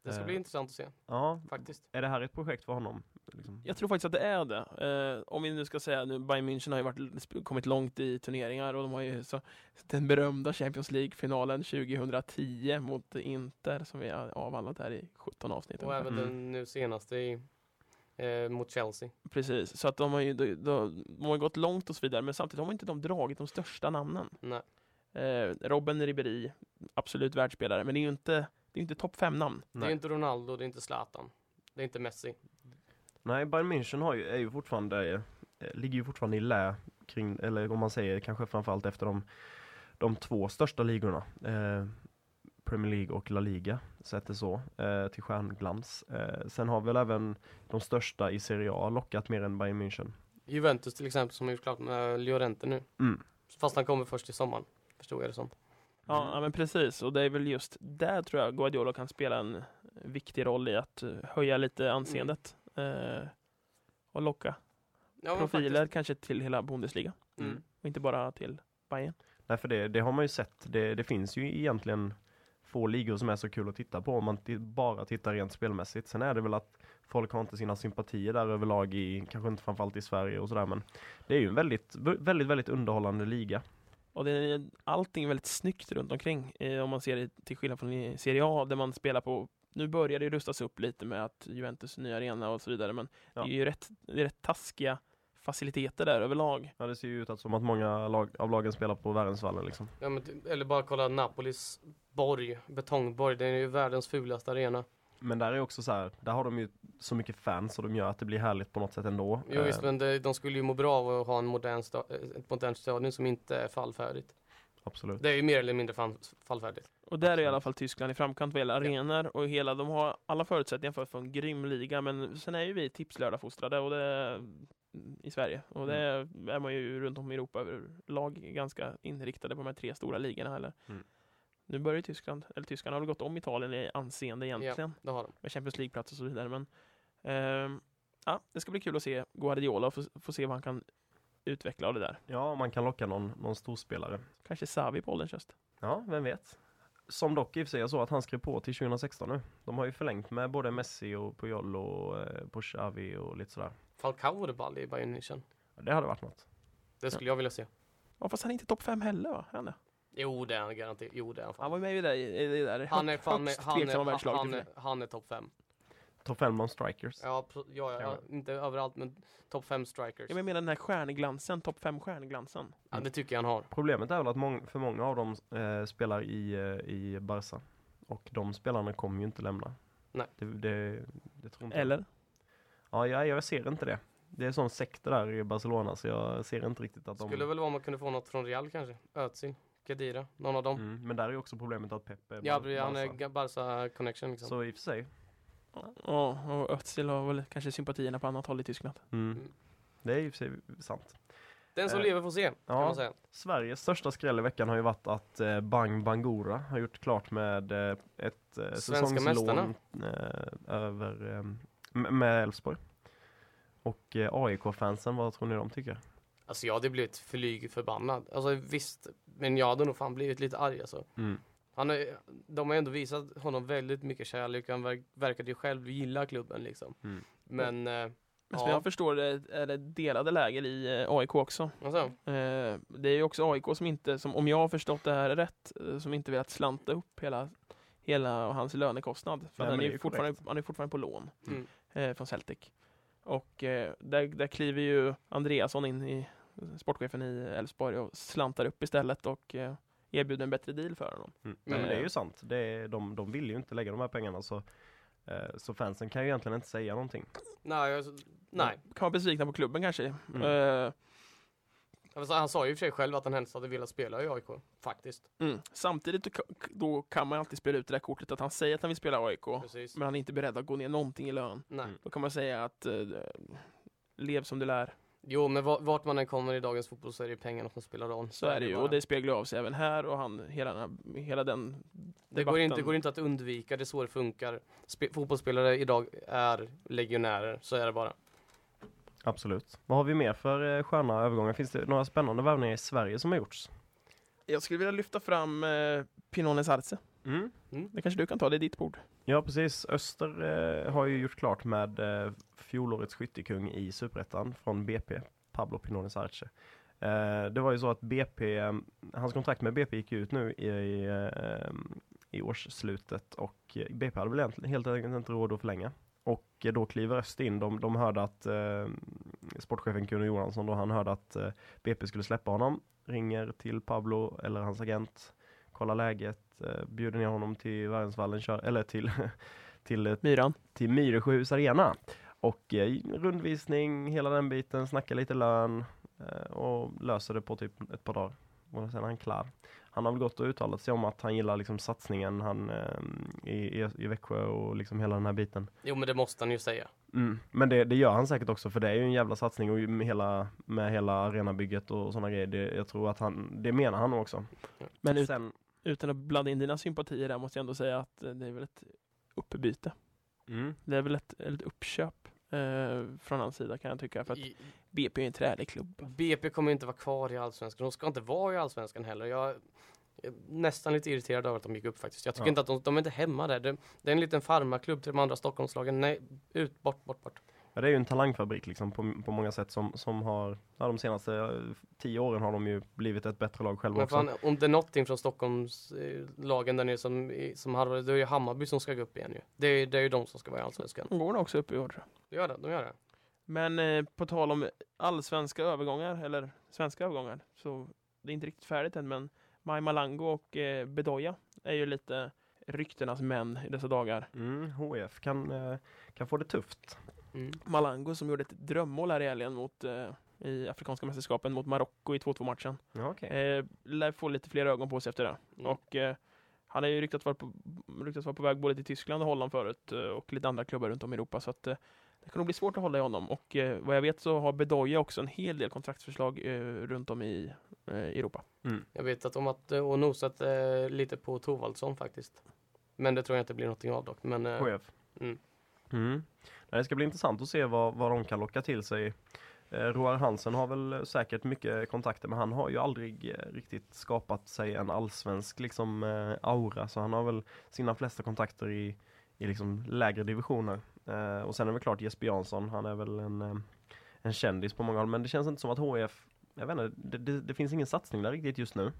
Det ska bli intressant att se Ja, faktiskt. är det här ett projekt för honom? Liksom? Jag tror faktiskt att det är det. Eh, om vi nu ska säga nu, Bayern München har ju varit, kommit långt i turneringar och de har ju så, den berömda Champions League-finalen 2010 mot Inter som vi har avhandlat här i 17 avsnitt. Och ungefär. även Mm. den nu senaste i, eh, mot Chelsea. Precis, så att de har ju de, de, de har gått långt och så vidare men samtidigt har inte de dragit de största namnen. Nej. Eh, Robben Ribéry, absolut världsspelare, men det är ju inte, det är inte topp fem namn. Det är Nej. inte Ronaldo, det är inte Zlatan. Det är inte Messi. Nej, Bayern München har ju, är ju fortfarande, eh, ligger ju fortfarande i lä kring, eller om man säger kanske framförallt efter de, de två största ligorna. Eh, Premier League och La Liga, sett det så, eh, till stjärnglans. Eh, sen har väl även de största i Serie A lockat mer än Bayern München. Juventus till exempel som har gjort klart med Llorente nu. Mm. Fast han kommer först i sommaren. Förstod jag det som. Ja, ja, men precis. Och det är väl just där tror jag Guardiola kan spela en viktig roll i att eh, höja lite anseendet. Eh, och locka Ja, profiler faktiskt. kanske till hela Bundesliga. Mm. Och inte bara till Bayern. Nej, för det, det har man ju sett. Det, det finns ju egentligen få ligor som är så kul att titta på om man bara tittar rent spelmässigt. Sen är det väl att folk har inte sina sympatier där överlag i, kanske inte framförallt i Sverige och sådär men det är ju en väldigt, väldigt, väldigt underhållande liga. Och det är, allting är väldigt snyggt runt omkring. Eh, om man ser det till skillnad från i Serie A där man spelar på nu börjar det rustas upp lite med att Juventus nya arena och så vidare men Ja. det är ju rätt, det är rätt taskiga faciliteter där överlag. Ja, det ser ju ut att som att många lag, av lagen spelar på Värensvallen liksom. Ja, men, eller bara kolla Napolis borg, betongborg. Det är ju världens fulaste arena. Men där är också så här, där har de ju så mycket fans och de gör att det blir härligt på något sätt ändå. Jo visst, Eh, men det, de skulle ju må bra av att ha en modern sta- ett modernt stadion som inte är fallfärdigt. Absolut. Det är ju mer eller mindre fall, fallfärdigt. Och där är i alla fall Tyskland i framkant vad gäller arenor och hela, de har alla förutsättningar för att få en grym liga men sen är ju vi tipslördag-fostrade och det i Sverige och det är man ju runt om i Europa överlag ganska inriktade på de här tre stora ligorna eller Mm. Nu börjar ju Tyskland, eller Tyskland har väl gått om Italien i anseende egentligen Det har de. med Champions League-plats och så vidare men ehm, ja, det ska bli kul att se Guardiola och få, få se vad han kan utveckla av det där. Ja, man kan locka någon, någon storspelare. Kanske Savi på ålderns höst. Ja, vem vet. Som dock i och för sig jag såg att han skrev på till 2016 nu. De har ju förlängt med både Messi och Puyol och eh, på Xavi och lite sådär. Falcao vore ball i Bayern München. Det hade varit något. Det skulle jag vilja se. Ja, fast han är inte topp fem heller va? Är han det? Jo det är han garanterat. Jo det är han Han fan. var med i det där, i det där Han är fan med, han är, han, är, sig. han är topp fem. Topp 5 bland strikers. Ja, ja, ja, ja, inte överallt men topp fem strikers. Ja, men Jag menar den här stjärnglansen, topp fem stjärnglansen. Ja, det tycker jag han har. Problemet är väl att mång, för många av dem eh, spelar i, eh, i Barca. Och de spelarna kommer ju inte lämna. Nej. Det, det, det tror inte. Eller? Ja, jag, jag ser inte det. Det är sån sekter där i Barcelona så jag ser inte riktigt att de... Skulle väl vara om man kunde få något från Real kanske. Özil, Kadira, någon av dem. Mm, men där är ju också problemet att Pep är Ja, han är Barca connection liksom. Så i och för sig. Ja, och Özil har väl kanske sympatierna på annat håll i Tyskland. Mm. Mm. Det är för sig sant. Den som Eh, lever får se, kan ja. man säga. Sveriges största skräll i veckan har ju varit att eh, Bang Bangura har gjort klart med eh, ett eh, Svenska säsongslån eh, över, eh, m- med Elfsborg. Och eh, AIK-fansen, vad tror ni de tycker? Alltså jag hade blivit flyg förbannad. Alltså visst, men jag hade nog fan blivit lite arg alltså. Mm. Han är, de har ändå visat honom väldigt mycket kärlek. Han verk, verkade ju själv gilla klubben liksom. Mm. Men, eh, Men som Ja. jag förstår det är det delade läger i eh, AIK också. alltså, Eh, Det är ju också AIK som inte, som, om jag har förstått det här rätt, eh, som inte velat slanta upp hela, hela hans lönekostnad. För Nej, han är är ju fortfarande, han är fortfarande på lån mm. eh, från Celtic. Och eh, där, där kliver ju Andreasson in i sportchefen i Elfsborg och slantar upp istället och eh, erbjuder en bättre deal för honom. Mm. Nej, men Eh. det är ju sant. Det är, de, de vill ju inte lägga de här pengarna så, eh, så fansen kan ju egentligen inte säga någonting. nej, alltså, nej. Kan vara besvikna på klubben kanske. Mm. Eh, Alltså, han sa ju i och för sig själv att han helst hade velat spela i AIK, faktiskt. mm. Samtidigt då, ka- då kan man alltid spela ut det där kortet att han säger att han vill spela AIK Precis. men han är inte beredd att gå ner någonting i lön. Nej. Mm. Då kan man säga att eh, lev som du lär. Jo, men va- vart man än kommer i dagens fotboll så är det ju pengarna som spelar roll. Så är det ju bara. och det speglar av sig även här och han, hela, den hela den Det går, inte, debatten. går inte att undvika, det är så det funkar. Spe- fotbollsspelare idag är legionärer, så är det bara. Absolut. Vad har vi mer för eh, sköna övergångar? Finns det några spännande värvningar i Sverige som har gjorts? Jag skulle vilja lyfta fram eh, Pinones Arce. Mm. Det kanske du kan ta, det är ditt bord. Ja precis, Öster eh, har ju gjort klart med eh, fjolårets skyttekung i Superettan från BP, Pablo Pinones Arce. Eh, det var ju så att BP, eh, hans kontrakt med BP gick ut nu i, i, eh, i årsslutet och BP hade väl helt enkelt inte råd att förlänga. Och då kliver Öst in, de, de hörde att eh, sportchefen Kuno Johansson då, han hörde att eh, BP skulle släppa honom, ringer till Pablo eller hans agent, kollar läget, eh, bjuder ner honom till Värensvallen, kör, eller till, till, eh, Myran. till Myresjöhus Arena. Och eh, rundvisning, hela den biten, snacka lite lön eh, och löser det på typ ett par dagar. Och sen är han klar. Han har väl gått och uttalat sig om att han gillar liksom satsningen han, eh, i, i, i Växjö och liksom hela den här biten. Jo, men det måste han ju säga. Mm. Men det, det gör han säkert också för det är ju en jävla satsning och med hela, med hela arenabygget och sådana grejer. Det, jag tror att han, det menar han också. Men ut, Sen, utan att blanda in dina sympatier där måste jag ändå säga att eh, det är väl ett uppbyte. mm. Det är väl ett, ett uppköp eh, från hans sida kan jag tycka. För att I, BP är en trälig klubb. BP kommer inte vara kvar i Allsvenskan. De ska inte vara i Allsvenskan heller. Jag är nästan lite irriterad över att de gick upp faktiskt. Jag tycker Ja. inte att de, de är inte hemma där. Det, det är en liten farmarklubb till de andra Stockholmslagen. Nej, ut, bort, bort, bort. Ja, det är ju en talangfabrik liksom på, på många sätt som, som har, ja, de senaste eh, tio åren har de ju blivit ett bättre lag själva Men också. fan, om det är någonting från Stockholmslagen där nere som, i- som har, det är ju Hammarby som ska gå upp igen ju. Det är, det är ju de som ska vara i Allsvenskan. De går också upp i år. De gör det, de gör det. Men eh, på tal om allsvenska övergångar, eller svenska övergångar, så det är inte riktigt färdigt än, men Maj Malango och eh, Bedoya är ju lite ryktenas män i dessa dagar. Mm, HF kan, eh, kan få det tufft. Mm. Malango som gjorde ett drömmål här i helgen mot, eh, i Afrikanska mästerskapen mot Marocko i 2-2 matchen. Ja, okej. Eh, lär få lite fler ögon på sig efter det. Mm. Och eh, han har ju ryktats vara, på, ryktats vara på väg både till Tyskland och Holland förut eh, och lite andra klubbar runt om i Europa. Så att, eh, det kan nog bli svårt att hålla i honom. Och eh, vad jag vet så har Bedoya också en hel del kontraktsförslag eh, runt om i Europa. Jag vet att de har och nosat lite på Thorvaldsson faktiskt. Men det tror jag inte blir någonting av dock. Men, HF. mm. Mm. Det ska bli intressant att se vad, vad de kan locka till sig. Eh, Roar Hansen har väl säkert mycket kontakter men han har ju aldrig eh, riktigt skapat sig en allsvensk liksom, eh, aura så han har väl sina flesta kontakter i, i liksom lägre divisioner. Eh, och sen är det väl klart Jesper Jansson, han är väl en, en kändis på många håll men det känns inte som att HF, jag vet inte, det, det, det finns ingen satsning där riktigt just nu.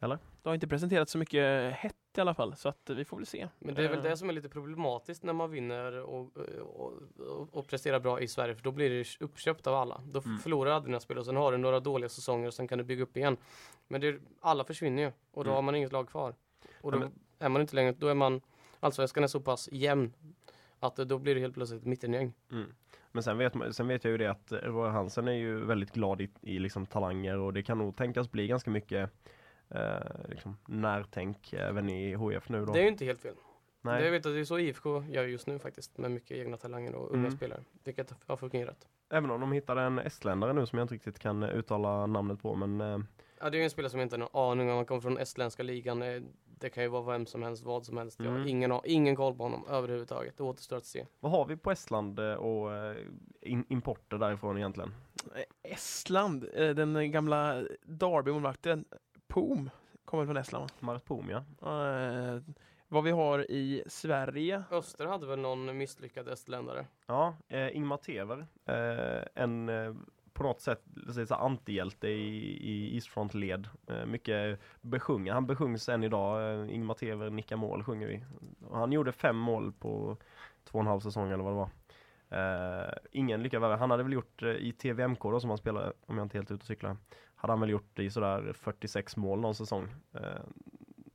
Det har inte presenterats så mycket hett i alla fall, så att eh, vi får väl se. Men det är väl Eh, det som är lite problematiskt när man vinner och, och, och, och presterar bra i Sverige för då blir det uppköpt av alla. Då Mm. förlorar alla dina spelare och sen har du några dåliga säsonger och sen kan du bygga upp igen. Men det, alla försvinner ju och då Mm. har man inget lag kvar. Och Ja, då men- är man inte längre, då är man, allsvenskan är så pass jämn att då blir det helt plötsligt mittengäng. Mm. Men sen vet, man- sen vet jag ju det att eh, Roy Hansen är ju väldigt glad i, i liksom talanger och det kan nog tänkas bli ganska mycket eh, liksom närtänk även i HF nu då. Det är ju inte helt fel. Nej. Det jag vet att det är så IFK gör just nu faktiskt med mycket egna talanger och unga Mm. spelare. Vilket har fungerat. Även om de hittade en estländare nu som jag inte riktigt kan uttala namnet på men eh, Ja, det är ju en spelare som jag inte har någon aning om. Han kommer från estländska ligan. Eh, Det kan ju vara vem som helst, vad som helst. Jag har Mm. ingen, ingen koll på honom överhuvudtaget. Det återstår att se. vad har vi på Estland eh, och eh, in, importer därifrån egentligen? Estland, den gamla Derby-målvakten Poom kommer från Estland. va? Marit Poom ja. Eh, vad vi har i Sverige. Öster hade väl någon misslyckad estländare? Ja, eh, Ingmar Tever. Eh, en eh, på något sätt så antihjälte i, i Eastfront-led. Eh, mycket besjunga. Han besjungs än idag. Eh, Ingmar Tever nickar mål sjunger vi. Och han gjorde fem mål på två och en halv säsong eller vad det var. Eh, ingen lycka värre. Han hade väl gjort eh, i TVMK då som han spelade, om jag inte helt ute och cyklar. Hade han väl gjort i sådär 46 mål någon säsong. Eh,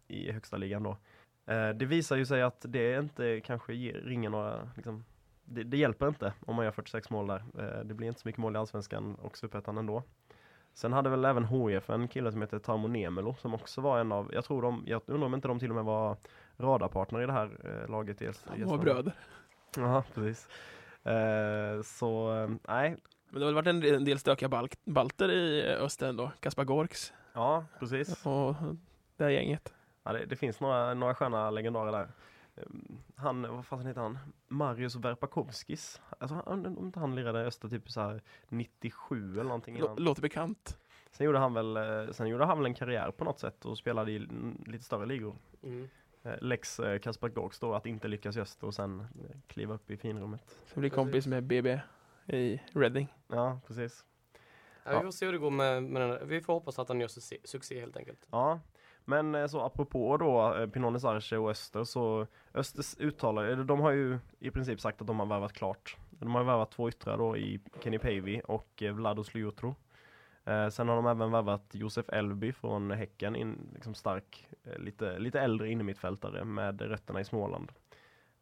I högsta ligan då. Eh, det visar ju sig att det inte kanske ger, ringer några liksom, det, det hjälper inte om man gör 46 mål där. Eh, det blir inte så mycket mål i Allsvenskan och Superettan ändå. Sen hade väl även HIF en kille som heter Tarmo Nemelo som också var en av, jag tror de, jag undrar om inte de till och med var radarpartner i det här eh, laget i De var bröder. Ja, precis. Eh, så, nej, Men det har väl varit en del, stökiga balk, balter i eh, öster ändå. Kaspar Gorks ja precis. och det här gänget. Ja, det, det finns några, några sköna legendarer där. Eh, Han, vad fan heter han? Marius Verpakovskis. Alltså, han, om inte han lirade Öster typ så här 97 eller någonting innan. Låter bekant. Sen gjorde han väl, eh, sen gjorde han väl en karriär på något sätt och spelade i lite större ligor. Mm. Eh, Lex eh, Kaspar Gorks då att inte lyckas i Öster och sen kliva upp i finrummet. Som blir kompis med BB i Reading. Ja, precis. Ja, vi får se hur det går med, med den. Vi får hoppas att han gör succé, succé helt enkelt. Ja, men eh, så apropå då eh, Pinones Arce och Öster så Östers uttalar, eller de har ju i princip sagt att de har värvat klart. De har värvat två yttrar då i Kenny Pavey och eh, Vlados Lyotro. Eh, sen har de även värvat Josef Elby från Häcken, in, liksom stark, lite, lite äldre innermittfältare med rötterna i Småland.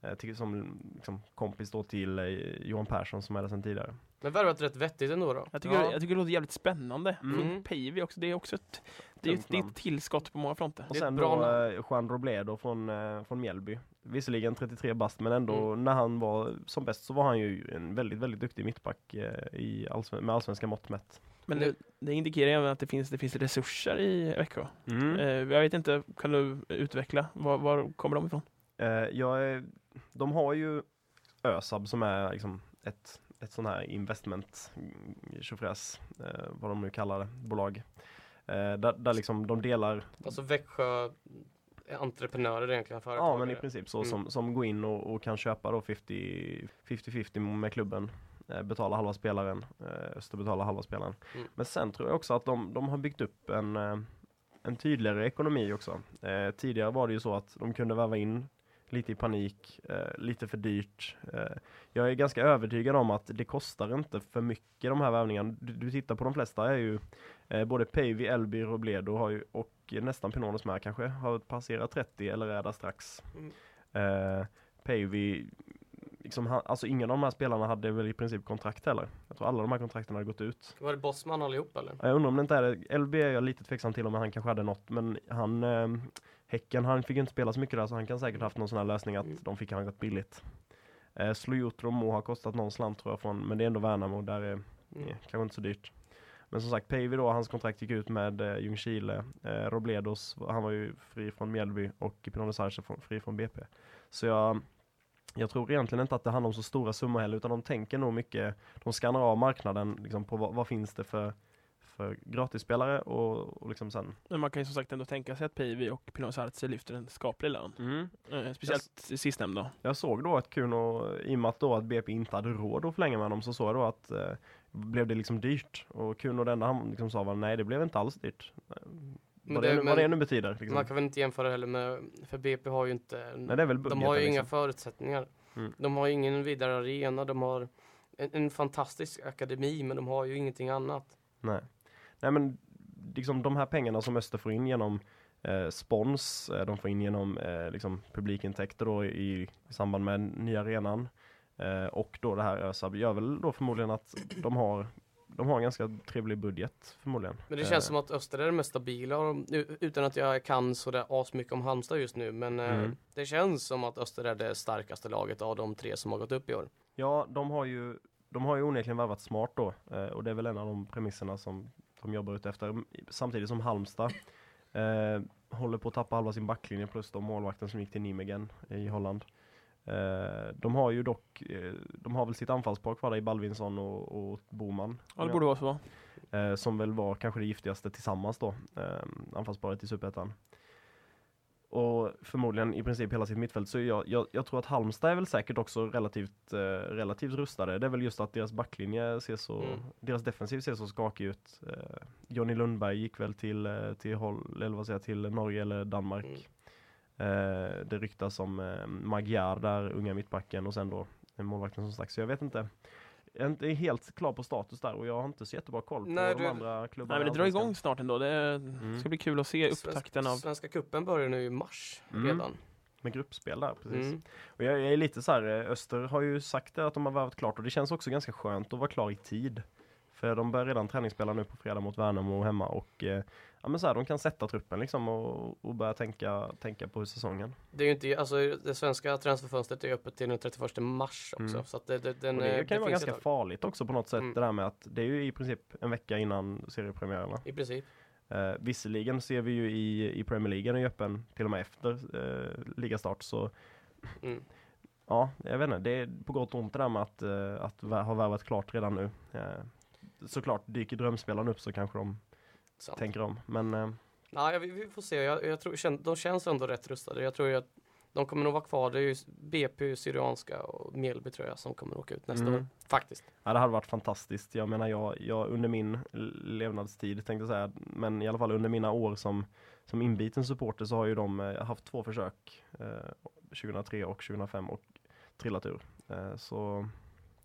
Eh, som liksom, kompis då till eh, Johan Persson som är där sedan tidigare. Men värvat rätt vettigt ändå då. Jag tycker, Ja. jag tycker det låter jävligt spännande. Mm. Päivi också, det är också ett, det är, Tungt det är ett tillskott på många fronter. Och ett sen bra då namn. eh, Juan Robledo från, eh, från Mjällby. Visserligen 33 bast men ändå när han var som bäst så var han ju en väldigt, väldigt duktig mittback eh, i allsven- med allsvenska mått mätt. Men Det- det, det indikerar även att det finns, det finns resurser i Växjö. Mm. Eh, jag vet inte, kan du utveckla? Var, var kommer de ifrån? Eh, jag är, de har ju ÖSAB som är liksom ett, ett sån här investment tjofräs, eh, vad de nu kallar det, bolag. Eh, där, där liksom de delar, Alltså Växjö entreprenörer egentligen, ja företagare. men i princip så, Mm. som, som går in och, och kan köpa då 50 50-50 med klubben. Eh, betala halva spelaren, eh, Öster betalar halva spelaren. Mm. Men sen tror jag också att de, de har byggt upp en, eh, en tydligare ekonomi också. Eh, tidigare var det ju så att de kunde värva in lite i panik, eh, lite för dyrt. Eh, jag är ganska övertygad om att det kostar inte för mycket de här värvningarna. Du, du tittar på de flesta är ju eh, både Päivi, Elby, Robledo har ju, och nästan Pinones med kanske har passerat 30 eller är där strax. Mm. Eh, Päivi, liksom, han, alltså ingen av de här spelarna hade väl i princip kontrakt heller. Jag tror alla de här kontrakten hade gått ut. Var det Bosman allihop eller? Jag undrar om det inte är det. LB är jag lite tveksam till om han kanske hade något, men han eh, Häcken, han fick ju inte spela så mycket där så han kan säkert haft någon sån här lösning att Mm. de fick han rätt billigt. Eh, Slojotro må ha kostat någon slant tror jag från, men det är ändå Värnamo, där är Mm. kanske inte så dyrt. Men som sagt, Päivi då, hans kontrakt gick ut med eh, Ljungskile, eh, Robledos, han var ju fri från Mjällby och Pinone Sarce fri från BP. Så jag, jag tror egentligen inte att det handlar om så stora summor heller, utan de tänker nog mycket, de skannar av marknaden liksom, på vad, vad finns det för, för gratisspelare och, och liksom sen Men man kan ju som sagt ändå tänka sig att Päivi och Pinot Sartse lyfter en skaplig lön. Eh, speciellt sistnämnda. Jag såg då att Kuno, i och med att, då att BP inte hade råd att förlänga med honom, så såg jag då att eh, blev det liksom dyrt. Och Kuno enda han liksom sa var nej det blev inte alls dyrt. Eh, Men Vad det- det, nu- men- vad det nu betyder. Liksom. Man kan väl inte jämföra heller med, för BP har ju inte, Nej, det är väl de budgeten, har ju inga liksom. förutsättningar. Mm. De har ingen vidare arena, de har en, en fantastisk akademi men de har ju ingenting annat. Nej. Nej men liksom de här pengarna som Öster får in genom eh, spons, eh, de får in genom eh, liksom publikintäkter då i, i samband med nya arenan eh, och då det här ÖSAB gör väl då förmodligen att de har de har en ganska trevlig budget förmodligen. Men det Eh, känns som att Öster är det mest stabila, utan att jag kan sådär asmycket om Halmstad just nu. Men eh, Mm. det känns som att Öster är det starkaste laget av de tre som har gått upp i år. Ja, de har ju, de har ju onekligen värvat smart då. Eh, och det är väl en av de premisserna som de jobbar ut efter. Samtidigt som Halmstad eh, håller på att tappa halva sin backlinje plus de målvakten som gick till Nijmegen i Holland. Eh, de har ju dock, eh, de har väl sitt anfallspar kvar där i Balvinsson och, och Boman. Ja, det borde vara så. Eh, som väl var kanske det giftigaste tillsammans då, eh, anfallsparet i Superettan. Och förmodligen i princip hela sitt mittfält. Så jag, jag, jag tror att Halmstad är väl säkert också relativt, eh, relativt rustade. Det är väl just att deras backlinje ser så, Mm. deras defensiv ser så skakig ut. Eh, Johnny Lundberg gick väl till, eh, till, Hol- eller vad säger till Norge eller Danmark. Mm. Eh, det ryktas om eh, Magyar där, unga mittbacken och sen då målvakten som sagt. Så jag vet inte. Jag är inte helt klar på status där och jag har inte så jättebra koll på Nej, de du- andra klubbarna. Nej, men det drar igång snart ändå. Det ska bli kul att se upptakten av... Svenska kuppen börjar nu i mars Mm. redan. Med gruppspel där, precis. Mm. Och jag, jag är lite så här, eh, Öster har ju sagt det att de har värvat klart och det känns också ganska skönt att vara klar i tid. För de börjar redan träningsspela nu på fredag mot Värnamo hemma och eh, ja, men så här, de kan sätta truppen liksom och, och börja tänka, tänka på säsongen. Det är ju inte, alltså det svenska transferfönstret är öppet till den 31 mars också. Mm. Så det, det, den, och det eh, kan ju vara ganska farligt också på något sätt Mm. det där med att det är ju i princip en vecka innan seriepremiärerna. I princip. Eh, visserligen ser vi ju i, i Premier League, den är öppen till och med efter eh, ligastart så Mm. Ja, jag vet inte. Det är på gott och ont det där med att, eh, att ha värvat klart redan nu. Eh, såklart, dyker drömspelaren upp så kanske de Sant. tänker om. Men eh, Nej, vi, vi får se. Jag, jag tror, de känns ändå rätt rustade. Jag tror att de kommer nog vara kvar. Det är ju BP, Syrianska och Mjällby tror jag som kommer åka ut nästa Mm. år. Faktiskt. ja, det hade varit fantastiskt. Jag menar, jag, jag under min levnadstid tänkte jag säga, men i alla fall under mina år som, som inbiten supporter så har ju de eh, haft två försök, eh, 2003 och 2005 och trillat ur. Eh, så,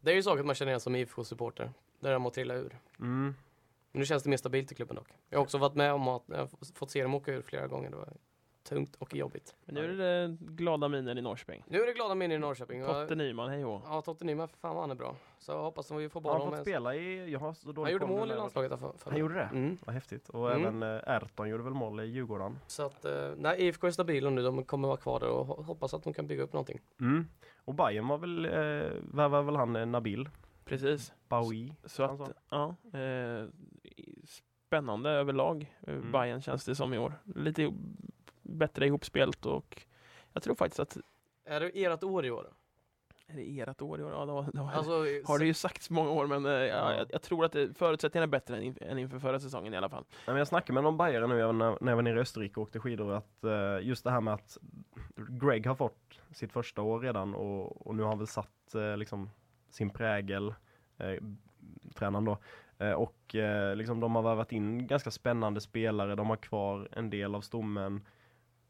Det är ju saker man känner igen som IFK-supporter. Där de har trillat ur. mm, Men nu känns det mer stabilt i klubben dock. Jag har också varit med om att, jag fått se dem åka ur flera gånger. Det var tungt och jobbigt. Men nu är det glada miner i Norrköping. Nu är det glada minnen i Norrköping. Totte Nyman, hej och Ja, Totte Nyman, fan vad han är bra. Så jag hoppas att vi får han honom. fått med- spela i, jag har så dålig Han gjorde mål i landslaget. För, för Han gjorde det? Mm. Vad häftigt. Och Mm. även eh, Erton gjorde väl mål i Djurgården. Så att, eh, nej, IFK är stabila nu. De kommer vara kvar där och ho- hoppas att de kan bygga upp någonting. Mm. Och Bayern var väl, eh, värvade väl han eh, Nabil Precis. Baoui. Så Han att, ja. Eh, spännande överlag. Eh, Mm. Bayern känns det som i år. Lite bättre ihopspelt och jag tror faktiskt att Är det ert år i år? är det ert år i år? Ja, det har, Alltså, har det ju sagts många år men eh, ja, Ja. jag, jag tror att det, förutsättningarna är bättre än, in, än inför förra säsongen i alla fall. Nej, men jag snackade med någon Bayern nu när, när jag var nere i Österrike och åkte skidor att eh, just det här med att Greg har fått sitt första år redan och, och nu har han väl satt eh, liksom sin prägel, eh, tränaren då. Eh, och eh, liksom de har värvat in ganska spännande spelare, de har kvar en del av stommen.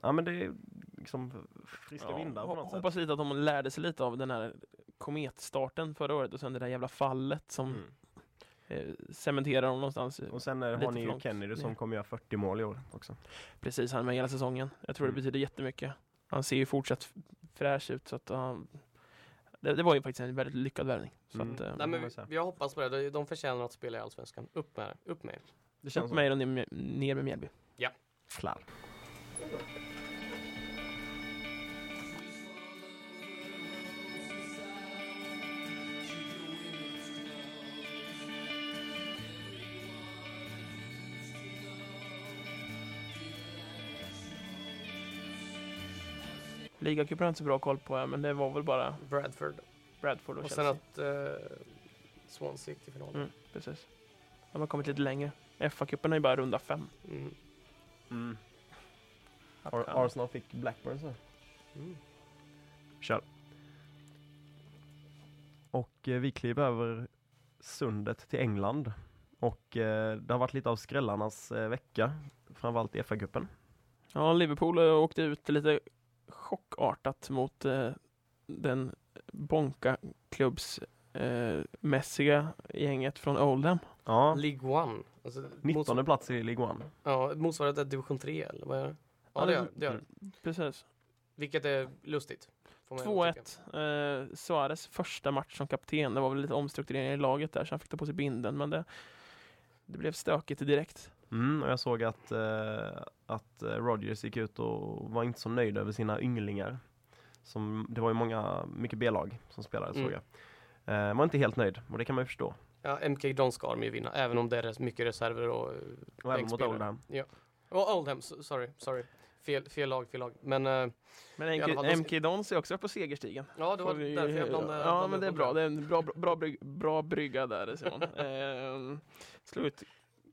Ja men det är liksom friska Ja, vindar på något sätt. hoppas lite att de lärde sig lite av den här kometstarten förra året och sen det där jävla fallet som Mm. eh, cementerar dem någonstans. Och sen eh, Lite har ni ju Kennedy som kommer göra 40 mål i år också. Precis, han är med hela säsongen. Jag tror Mm. det betyder jättemycket. Han ser ju fortsatt fräsch ut så att han, det, det var ju faktiskt en väldigt lyckad värvning. Så Mm. att, eh, nej, men vi- hoppas på det. De- förtjänar att spela i Allsvenskan. Upp med det. Upp med det. Känns upp med och ner, med- ner med Mjällby. Klar. Ligacupen har jag inte så bra koll på, men det var väl bara Bradford. Bradford och, Och sen att eh, Swansea gick till final. Mm, precis. De har kommit lite längre. FA-cupen är ju bara runda fem. Mm. Mm. Ar- Arsenal fick Blackburn så. Mm. Kör. Och eh, vi kliver över sundet till England. Och eh, det har varit lite av skrällarnas eh, vecka. Framförallt i FA-cupen. Ja, Liverpool eh, åkte ut lite chockartat mot eh, den bonka klubbs eh, mässiga gänget från Oldham. Ja, League One. Alltså, 19 plats i League One. Ja, motsvarar det division 3 eller vad är det? Ja, Ja, det gör det. Gör. Mm. Precis. Vilket är lustigt. får man ändå tycka. 2-1. Eh, Suarez första match som kapten. Det var väl lite omstrukturering i laget där så han fick ta på sig binden men det, det blev stökigt direkt. Mm, och jag såg att, eh, att eh, Rodgers gick ut och var inte så nöjd över sina ynglingar. Som, det var ju många, mycket B-lag som spelade såg Mm. jag. Eh, var inte helt nöjd och det kan man ju förstå. Ja, MK Don ska de ju vinna, även om det är mycket reserver och... Och även mot. Oldham. Och Oldham, s- sorry, sorry. Fel, fel lag, fel lag. Men eh, Men MK, fall, MK Dons är också på segerstigen. ja, det var vi- därför jag blandade. Ja, men det är bra. Det är en bra, bra, brygg, bra brygga där Simon. eh, slå ut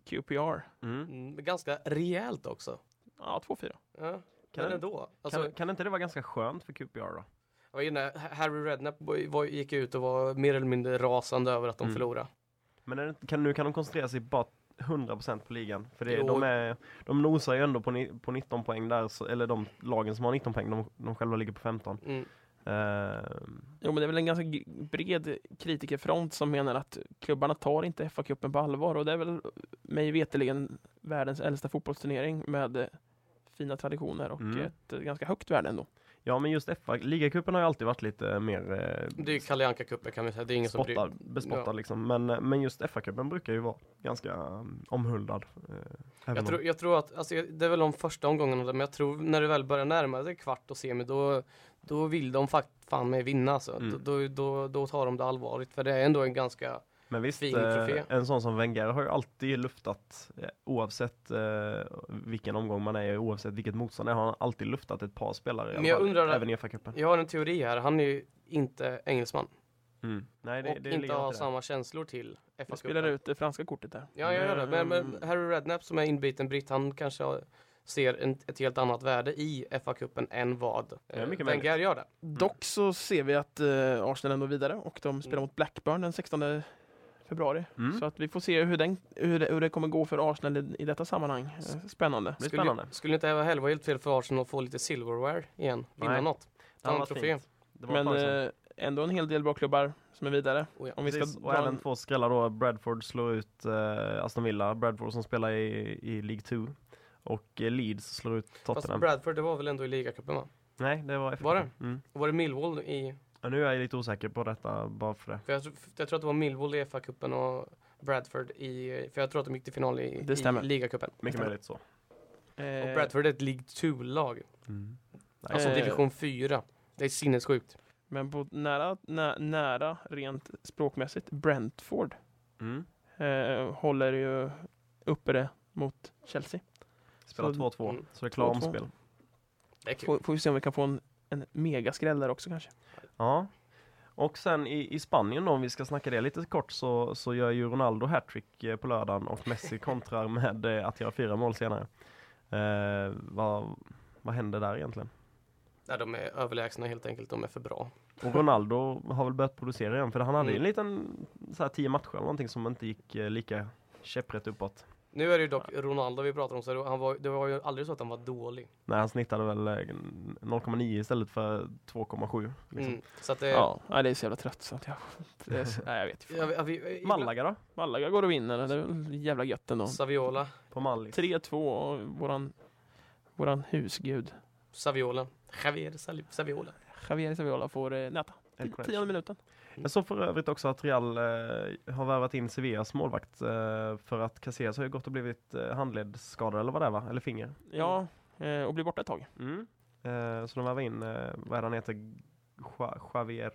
QPR. Mm. Mm, ganska rejält också. Ja, 2-4. Ja, Kan men det- ändå. Alltså, Kan, kan inte det vara ganska skönt för QPR då? jag var inne, Harry Redknapp gick ut och var mer eller mindre rasande över att de Mm. förlorade. Men det, kan, nu kan de koncentrera sig bara 100% på ligan. För det, de, är, de nosar ju ändå på, ni, på 19 poäng där, så, eller de lagen som har 19 poäng, de, de själva ligger på 15. Mm. Eh, Jo, men det är väl en ganska bred kritikerfront som menar att klubbarna tar inte FA-cupen på allvar och det är väl mig veterligen världens äldsta fotbollsturnering med fina traditioner och Mm. ett ganska högt värde ändå. Ja men just FA, ligacupen har ju alltid varit lite mer eh, Det är ju Kalle Anka-cupen kan vi säga, det är ingen som spottad, bryr bespottad Ja. liksom. Men, men just FA-cupen brukar ju vara ganska um, omhuldad. Eh, Jag om- tror, jag tror att, alltså, det är väl de första omgångarna, men jag tror när det väl börjar närma sig kvart och semi, då, då vill de fakt fan med vinna alltså. Mm. Då, då, då tar de det allvarligt, för det är ändå en ganska, Men visst, fin eh, trofé. en sån som Wenger har ju alltid luftat, eh, oavsett eh, vilken omgång man är i, oavsett vilket motstånd är, har han alltid luftat ett par spelare Men jag fall, undrar- även i FA-cupen. jag har en teori här, han är ju inte engelsman Mm. Nej, det, och det inte där. samma känslor till Jag spelar FA-cupen. ut det franska kortet där. Ja, jag gör det, men, men Mm. Harry Redknapp som är inbiten britt, han kanske har- ser en, ett helt annat värde i FA-cupen än vad eh, Wenger gör det. Dock så ser vi att eh, Arsenal ändå vidare och de spelar Mm. mot Blackburn den 16 februari. Mm. Så att vi får se hur, den, hur, det, hur det kommer gå för Arsenal i, i detta sammanhang. Eh, Spännande. Det Skulle, spännande. skulle inte Eva heller vara helt fel för Arsenal att få lite silverware igen? Vinna Nej. något? Ta varit trofé? fint. Det var Men eh, ändå en hel del bra klubbar som är vidare. Oh, ja. Om vi ska och även en, två skrällar då. Bradford slår ut eh, Aston Villa. Bradford som spelar i, i League 2. Och eh, Leeds slår ut Fast Tottenham. Bradford, det var väl ändå i ligacupen va? Nej, det var FA. Var det? Mm. Var det Millwall i... Ja, nu är jag lite osäker på detta bara för det. För jag, tror- jag tror att det var Millwall i FA-cupen och Bradford i... För jag tror att de gick till final i, Det stämmer. i ligacupen. Mycket möjligt så. Och Eh, Bradford är ett League 2-lag. Mm. Alltså division 4. Det är sinnessjukt. Men på nära, nä, nära rent språkmässigt, Brentford Mm. eh, håller ju uppe det mot Chelsea. Spelar Så- 2-2, Mm. så det är klar 2-2. omspel. Får, får vi se om vi kan få en, en megaskräll där också kanske. Ja. Och sen i, i Spanien då, om vi ska snacka det lite kort, så, så gör ju Ronaldo hattrick eh, på lördagen och Messi kontrar med eh, att göra fyra mål senare. Eh, vad, vad händer där egentligen? Nej, de är överlägsna helt enkelt. De är för bra. Och Ronaldo har väl börjat producera igen, för han hade ju en Mm. liten så här, tio matcher eller någonting som inte gick eh, lika käpprätt uppåt. Nu är det ju dock Ronaldo vi pratar om, så han var, det var ju aldrig så att han var dålig. Nej, han snittade väl eh, 0,9 istället för 2,7. Liksom. Mm. Så att det... Ja, nej, det är så jävla trött så att jag... Det är, så- nej, jag vet ju. Ja, vi, vi, Malaga då? Malaga går och vinner, det är jävla gött ändå. Saviola. På Mallis. 3-2 och våran, våran husgud Saviola. Javier Saviola. Javier Saviola får eh, näta. Tionde minuten. Jag såg för övrigt också att Real eh, har värvat in Sevillas målvakt eh, för att Casillas har ju gått och blivit eh, handledsskadad eller vad det är va? Eller finger. Ja, eh, och blir borta ett tag. Mm. Eh, så de värvar in, eh, vad är han heter? Ja- Javier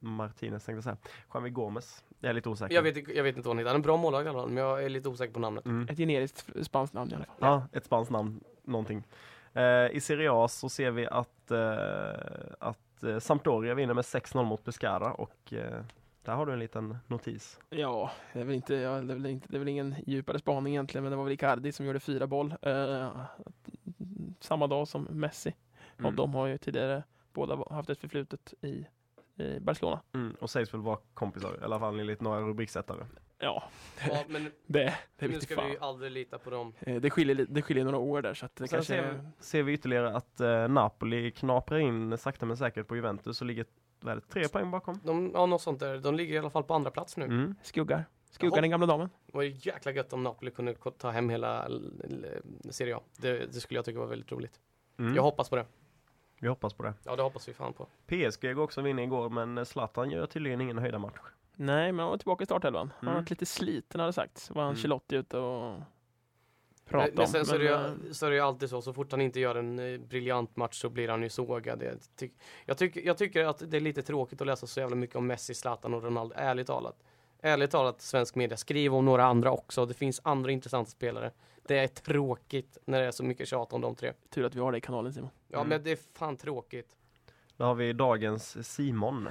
Martinez tänkte jag säga. Javier Gomez. Jag är lite osäker. Jag vet, jag vet inte vad han heter. Han är en bra målvakt i alla fall, men jag är lite osäker på namnet. Mm. Ett generiskt spanskt namn i alla fall. Ja, ett spanskt namn, någonting. Eh, I Serie A så ser vi att, eh, att eh, Sampdoria vinner med 6-0 mot Pescara och eh, där har du en liten notis. Ja, det är, väl inte, ja, det, är väl inte, det är väl ingen djupare spaning egentligen, men det var väl Icardi som gjorde fyra boll. Eh, samma dag som Messi. Mm. Och de har ju tidigare båda haft ett förflutet i, i Barcelona. Mm, och sägs väl vara kompisar, i alla fall enligt några rubriksättare. Ja, Ja, men det, det nu vet ska fan. vi ju aldrig lita på dem. Eh, Det skiljer, det skiljer några år där så att det Sen kanske... ser, vi, ser vi ytterligare att eh, Napoli knaprar in sakta men säkert på Juventus och ligger är det, tre poäng bakom. De, ja, något sånt där. De ligger i alla fall på andra plats nu. Mm. Skuggar. Skuggar Jaha. den gamla damen. Det var ju jäkla gött om Napoli kunde ta hem hela Serie A. Det, det skulle jag tycka var väldigt roligt. Mm. Jag hoppas på det. Vi hoppas på det. Ja, det hoppas vi fan på. PSG går också vinna igår men Zlatan gör tydligen ingen höjda match. Nej, men han var tillbaka i startelvan. Han har Mm. varit lite sliten har det sagts. Var Mm. Ancelotti ute och Men, pratade men om. sen så är, det Men, ju, så är det ju alltid så, så fort han inte gör en eh, briljant match så blir han ju sågad. Jag, tyck, jag, tycker, jag tycker att det är lite tråkigt att läsa så jävla mycket om Messi, Zlatan och Ronaldo, ärligt talat. Ärligt talat, svensk media, skriv om några andra också. Det finns andra intressanta spelare. Det är tråkigt när det är så mycket tjat om de tre. Tur att vi har det i kanalen Simon. Ja, Mm. men det är fan tråkigt. Då har vi dagens Simon.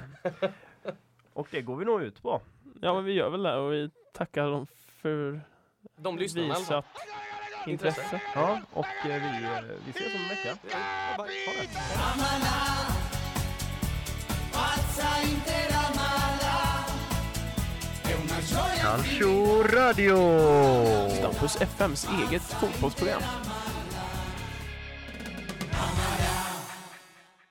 och det går vi nog ut på. Ja, men vi gör väl det och vi tackar dem för De lyssnar i alla fall. visat Intresse. intresse. Ja, och eh, vi, eh, vi ses om en vecka. Ja, bye. Calcio Radio! Stampus FMs eget fotbollsprogram.